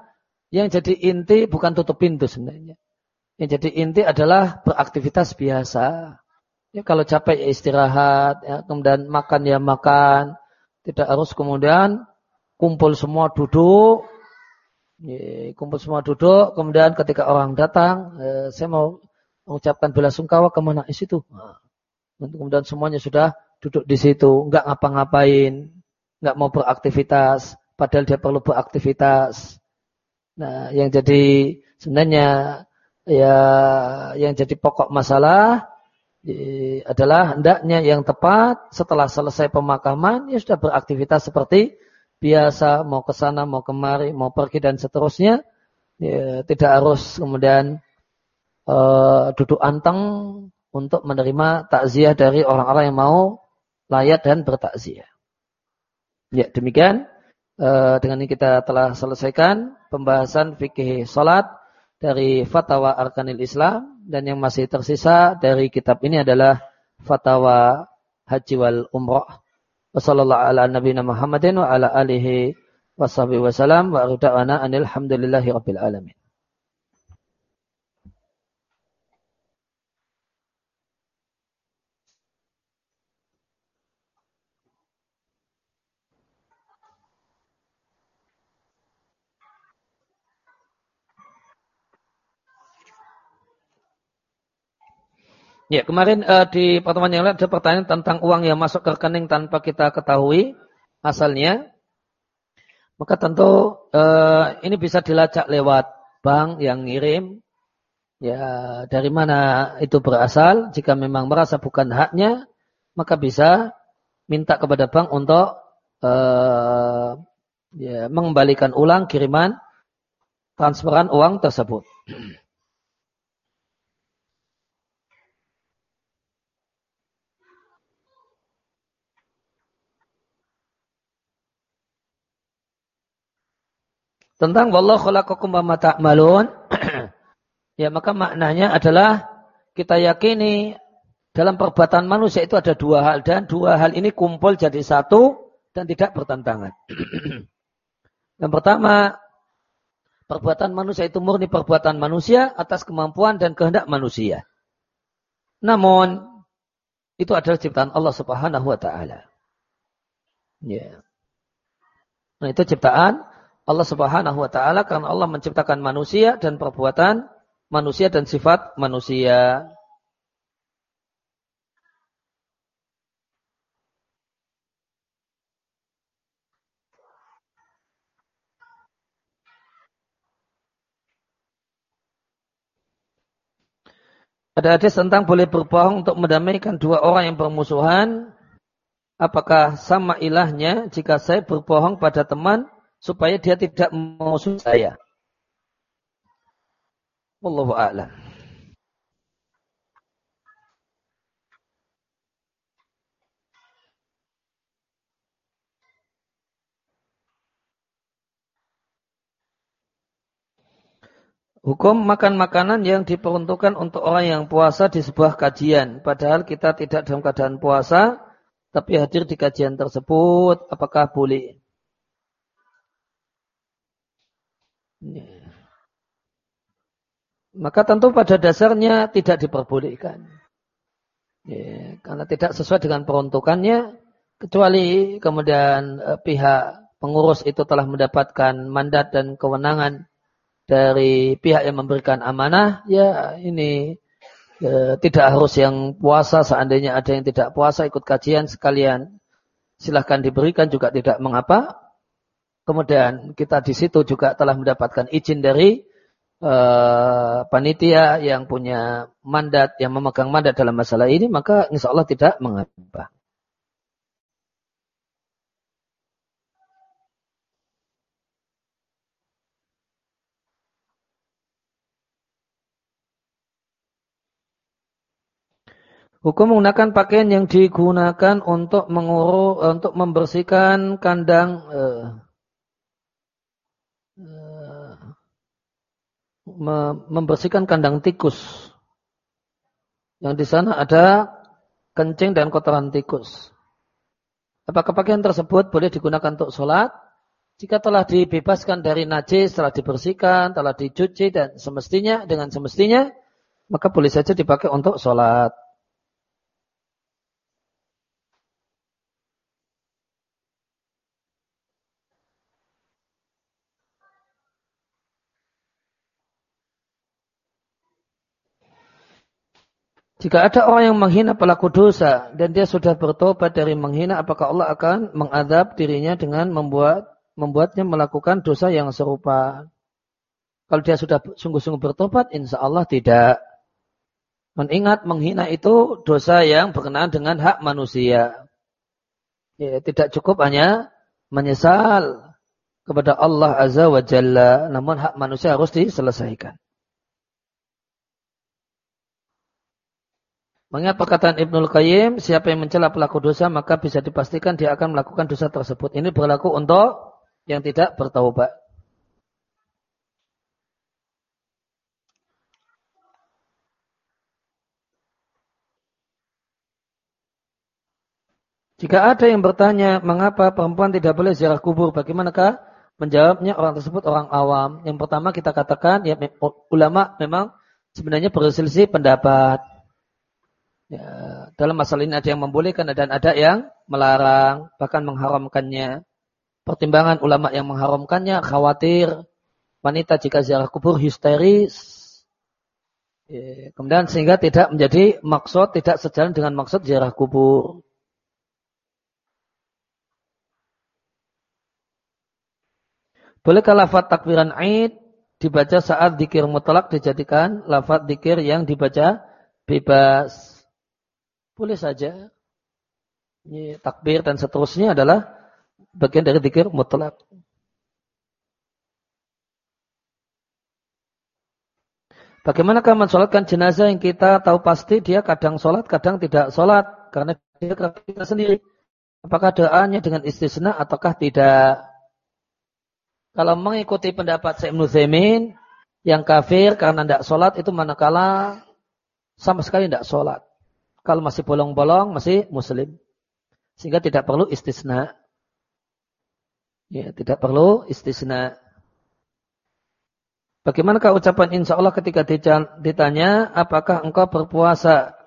yang jadi inti bukan tutup pintu sebenarnya. Yang jadi inti adalah beraktivitas biasa. Ya, kalau capek ya istirahat, ya, kemudian makan ya makan. Tidak harus kemudian kumpul semua duduk. Kumpul semua duduk, kemudian ketika orang datang, eh, saya mau mengucapkan bela sungkawa ke mana di situ. Kemudian semuanya sudah duduk di situ, nggak ngapa-ngapain, nggak mau beraktivitas, padahal dia perlu beraktivitas. Nah, yang jadi sebenarnya ya yang jadi pokok masalah adalah hendaknya yang tepat setelah selesai pemakaman ya sudah beraktivitas seperti biasa mau ke sana mau kemari mau pergi dan seterusnya. Ya, tidak harus kemudian uh, duduk anteng untuk menerima takziah dari orang-orang yang mau layak dan bertakziah. Ya demikian. Uh, dengan ini kita telah selesaikan pembahasan fikih salat dari fatwa arkanil Islam dan yang masih tersisa dari kitab ini adalah fatwa haji wal umrah. Wassallallahu ala nabiyina Muhammadin wa ala alihi wa sahbihi wa arda'ana anil hamdulillahi rabbil alamin. Ya, kemarin uh, di pertemuan yang lain ada pertanyaan tentang uang yang masuk ke rekening tanpa kita ketahui asalnya. Maka tentu uh, ini bisa dilacak lewat bank yang ngirim. Ya, dari mana itu berasal? Jika memang merasa bukan haknya, maka bisa minta kepada bank untuk uh, ya, mengembalikan ulang kiriman transferan uang tersebut. Tentang wallahu khalaqakum wa ta'malun <clears throat> ya maka maknanya adalah kita yakini dalam perbuatan manusia itu ada dua hal dan dua hal ini kumpul jadi satu dan tidak bertentangan. <clears throat> Yang pertama, perbuatan manusia itu murni perbuatan manusia atas kemampuan dan kehendak manusia. Namun itu adalah ciptaan Allah Subhanahu wa taala. Ya. Nah, itu ciptaan Allah Subhanahu wa taala karena Allah menciptakan manusia dan perbuatan manusia dan sifat manusia. Ada hadis tentang boleh berbohong untuk mendamaikan dua orang yang bermusuhan. Apakah sama ilahnya jika saya berbohong pada teman supaya dia tidak memusuhi saya. Wallahu a'lam. Hukum makan makanan yang diperuntukkan untuk orang yang puasa di sebuah kajian. Padahal kita tidak dalam keadaan puasa, tapi hadir di kajian tersebut. Apakah boleh? Maka tentu pada dasarnya tidak diperbolehkan. Ya, karena tidak sesuai dengan peruntukannya, kecuali kemudian eh, pihak pengurus itu telah mendapatkan mandat dan kewenangan dari pihak yang memberikan amanah, ya ini ya, tidak harus yang puasa, seandainya ada yang tidak puasa ikut kajian sekalian, silahkan diberikan juga tidak mengapa. Kemudian kita di situ juga telah mendapatkan izin dari uh, panitia yang punya mandat, yang memegang mandat dalam masalah ini, maka insya Allah tidak mengapa. Hukum menggunakan pakaian yang digunakan untuk mengurus, untuk membersihkan kandang uh, membersihkan kandang tikus. Yang di sana ada kencing dan kotoran tikus. Apakah pakaian tersebut boleh digunakan untuk sholat? Jika telah dibebaskan dari najis, telah dibersihkan, telah dicuci dan semestinya dengan semestinya, maka boleh saja dipakai untuk sholat. Jika ada orang yang menghina pelaku dosa dan dia sudah bertobat dari menghina, apakah Allah akan mengadab dirinya dengan membuat membuatnya melakukan dosa yang serupa? Kalau dia sudah sungguh-sungguh bertobat, insya Allah tidak. Mengingat menghina itu dosa yang berkenaan dengan hak manusia. Ya, tidak cukup hanya menyesal kepada Allah Azza wa Jalla, namun hak manusia harus diselesaikan. Mengingat perkataan Ibnul Qayyim, siapa yang mencela pelaku dosa maka bisa dipastikan dia akan melakukan dosa tersebut. Ini berlaku untuk yang tidak bertaubat. Jika ada yang bertanya mengapa perempuan tidak boleh ziarah kubur, bagaimanakah menjawabnya orang tersebut orang awam. Yang pertama kita katakan ya ulama memang sebenarnya berselisih pendapat. Ya, dalam masalah ini ada yang membolehkan dan ada yang melarang, bahkan mengharamkannya. Pertimbangan ulama yang mengharamkannya khawatir wanita jika ziarah kubur histeris. Ya, kemudian sehingga tidak menjadi maksud, tidak sejalan dengan maksud ziarah kubur. Bolehkah lafaz takbiran Aid dibaca saat dikir mutlak dijadikan lafaz dikir yang dibaca bebas? Boleh saja. Ini takbir dan seterusnya adalah bagian dari zikir mutlak. Bagaimanakah mensolatkan jenazah yang kita tahu pasti dia kadang sholat, kadang tidak sholat. Karena dia kita sendiri. Apakah doanya dengan istisna ataukah tidak? Kalau mengikuti pendapat Syekh Nuzaimin yang kafir karena tidak sholat itu manakala sama sekali tidak sholat. Kalau masih bolong-bolong, masih muslim. Sehingga tidak perlu istisna. Ya, tidak perlu istisna. Bagaimanakah ucapan insya Allah ketika ditanya, apakah engkau berpuasa?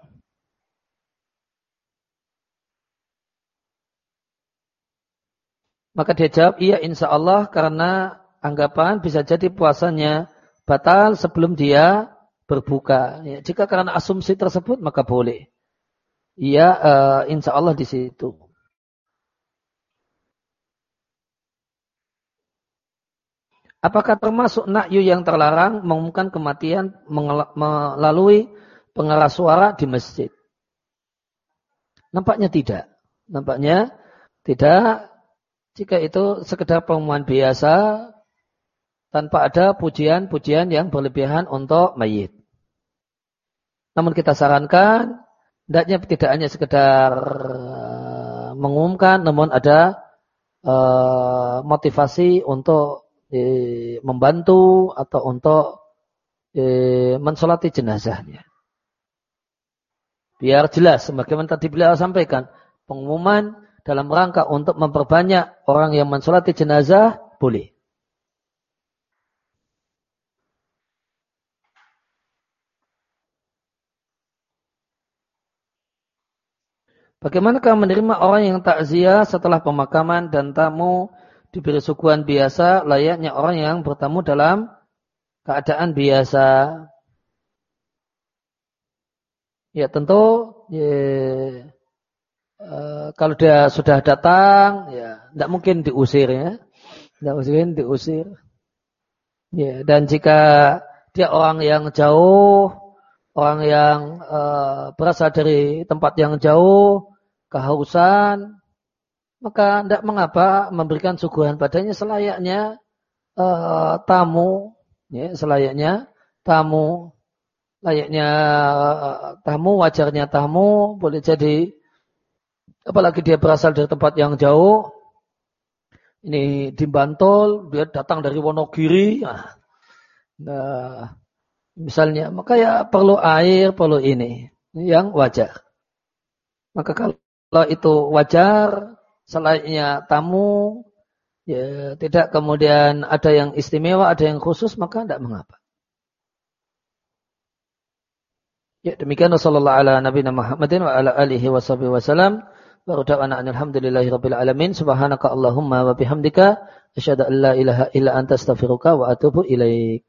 Maka dia jawab, iya insya Allah karena anggapan bisa jadi puasanya batal sebelum dia berbuka. Ya, jika karena asumsi tersebut maka boleh. Iya, uh, insya Allah di situ. Apakah termasuk nakyu yang terlarang mengumumkan kematian melalui pengeras suara di masjid? Nampaknya tidak. Nampaknya tidak. Jika itu sekedar pengumuman biasa tanpa ada pujian-pujian yang berlebihan untuk mayit. Namun kita sarankan Hendaknya tidak hanya sekedar eh, mengumumkan, namun ada uh, motivasi untuk uh, membantu atau untuk mensolati jenazahnya. Biar jelas, sebagaimana tadi beliau sampaikan, pengumuman dalam rangka untuk memperbanyak orang yang mensolati jenazah boleh. Bagaimanakah menerima orang yang takziah setelah pemakaman dan tamu diberi suguhan biasa layaknya orang yang bertamu dalam keadaan biasa? Ya tentu ya, uh, kalau dia sudah datang ya tidak mungkin diusir ya. Tidak mungkin diusir. Ya, dan jika dia orang yang jauh, orang yang uh, berasal dari tempat yang jauh, kehausan, maka tidak mengapa memberikan suguhan padanya selayaknya uh, tamu, ya, selayaknya tamu, layaknya uh, tamu, wajarnya tamu, boleh jadi apalagi dia berasal dari tempat yang jauh, ini di Bantul, dia datang dari Wonogiri, nah, nah misalnya, maka ya perlu air, perlu ini, yang wajar. Maka kalau itu wajar, selainnya tamu, ya, tidak kemudian ada yang istimewa, ada yang khusus, maka tidak mengapa. Ya demikian Rasulullah ala Nabi Muhammadin wa ala alihi wa sahbihi wa salam. Wa udawana alhamdulillahi rabbil alamin. Subhanaka Allahumma wa bihamdika. Asyadu an la ilaha illa anta astaghfiruka wa atubu ilaik.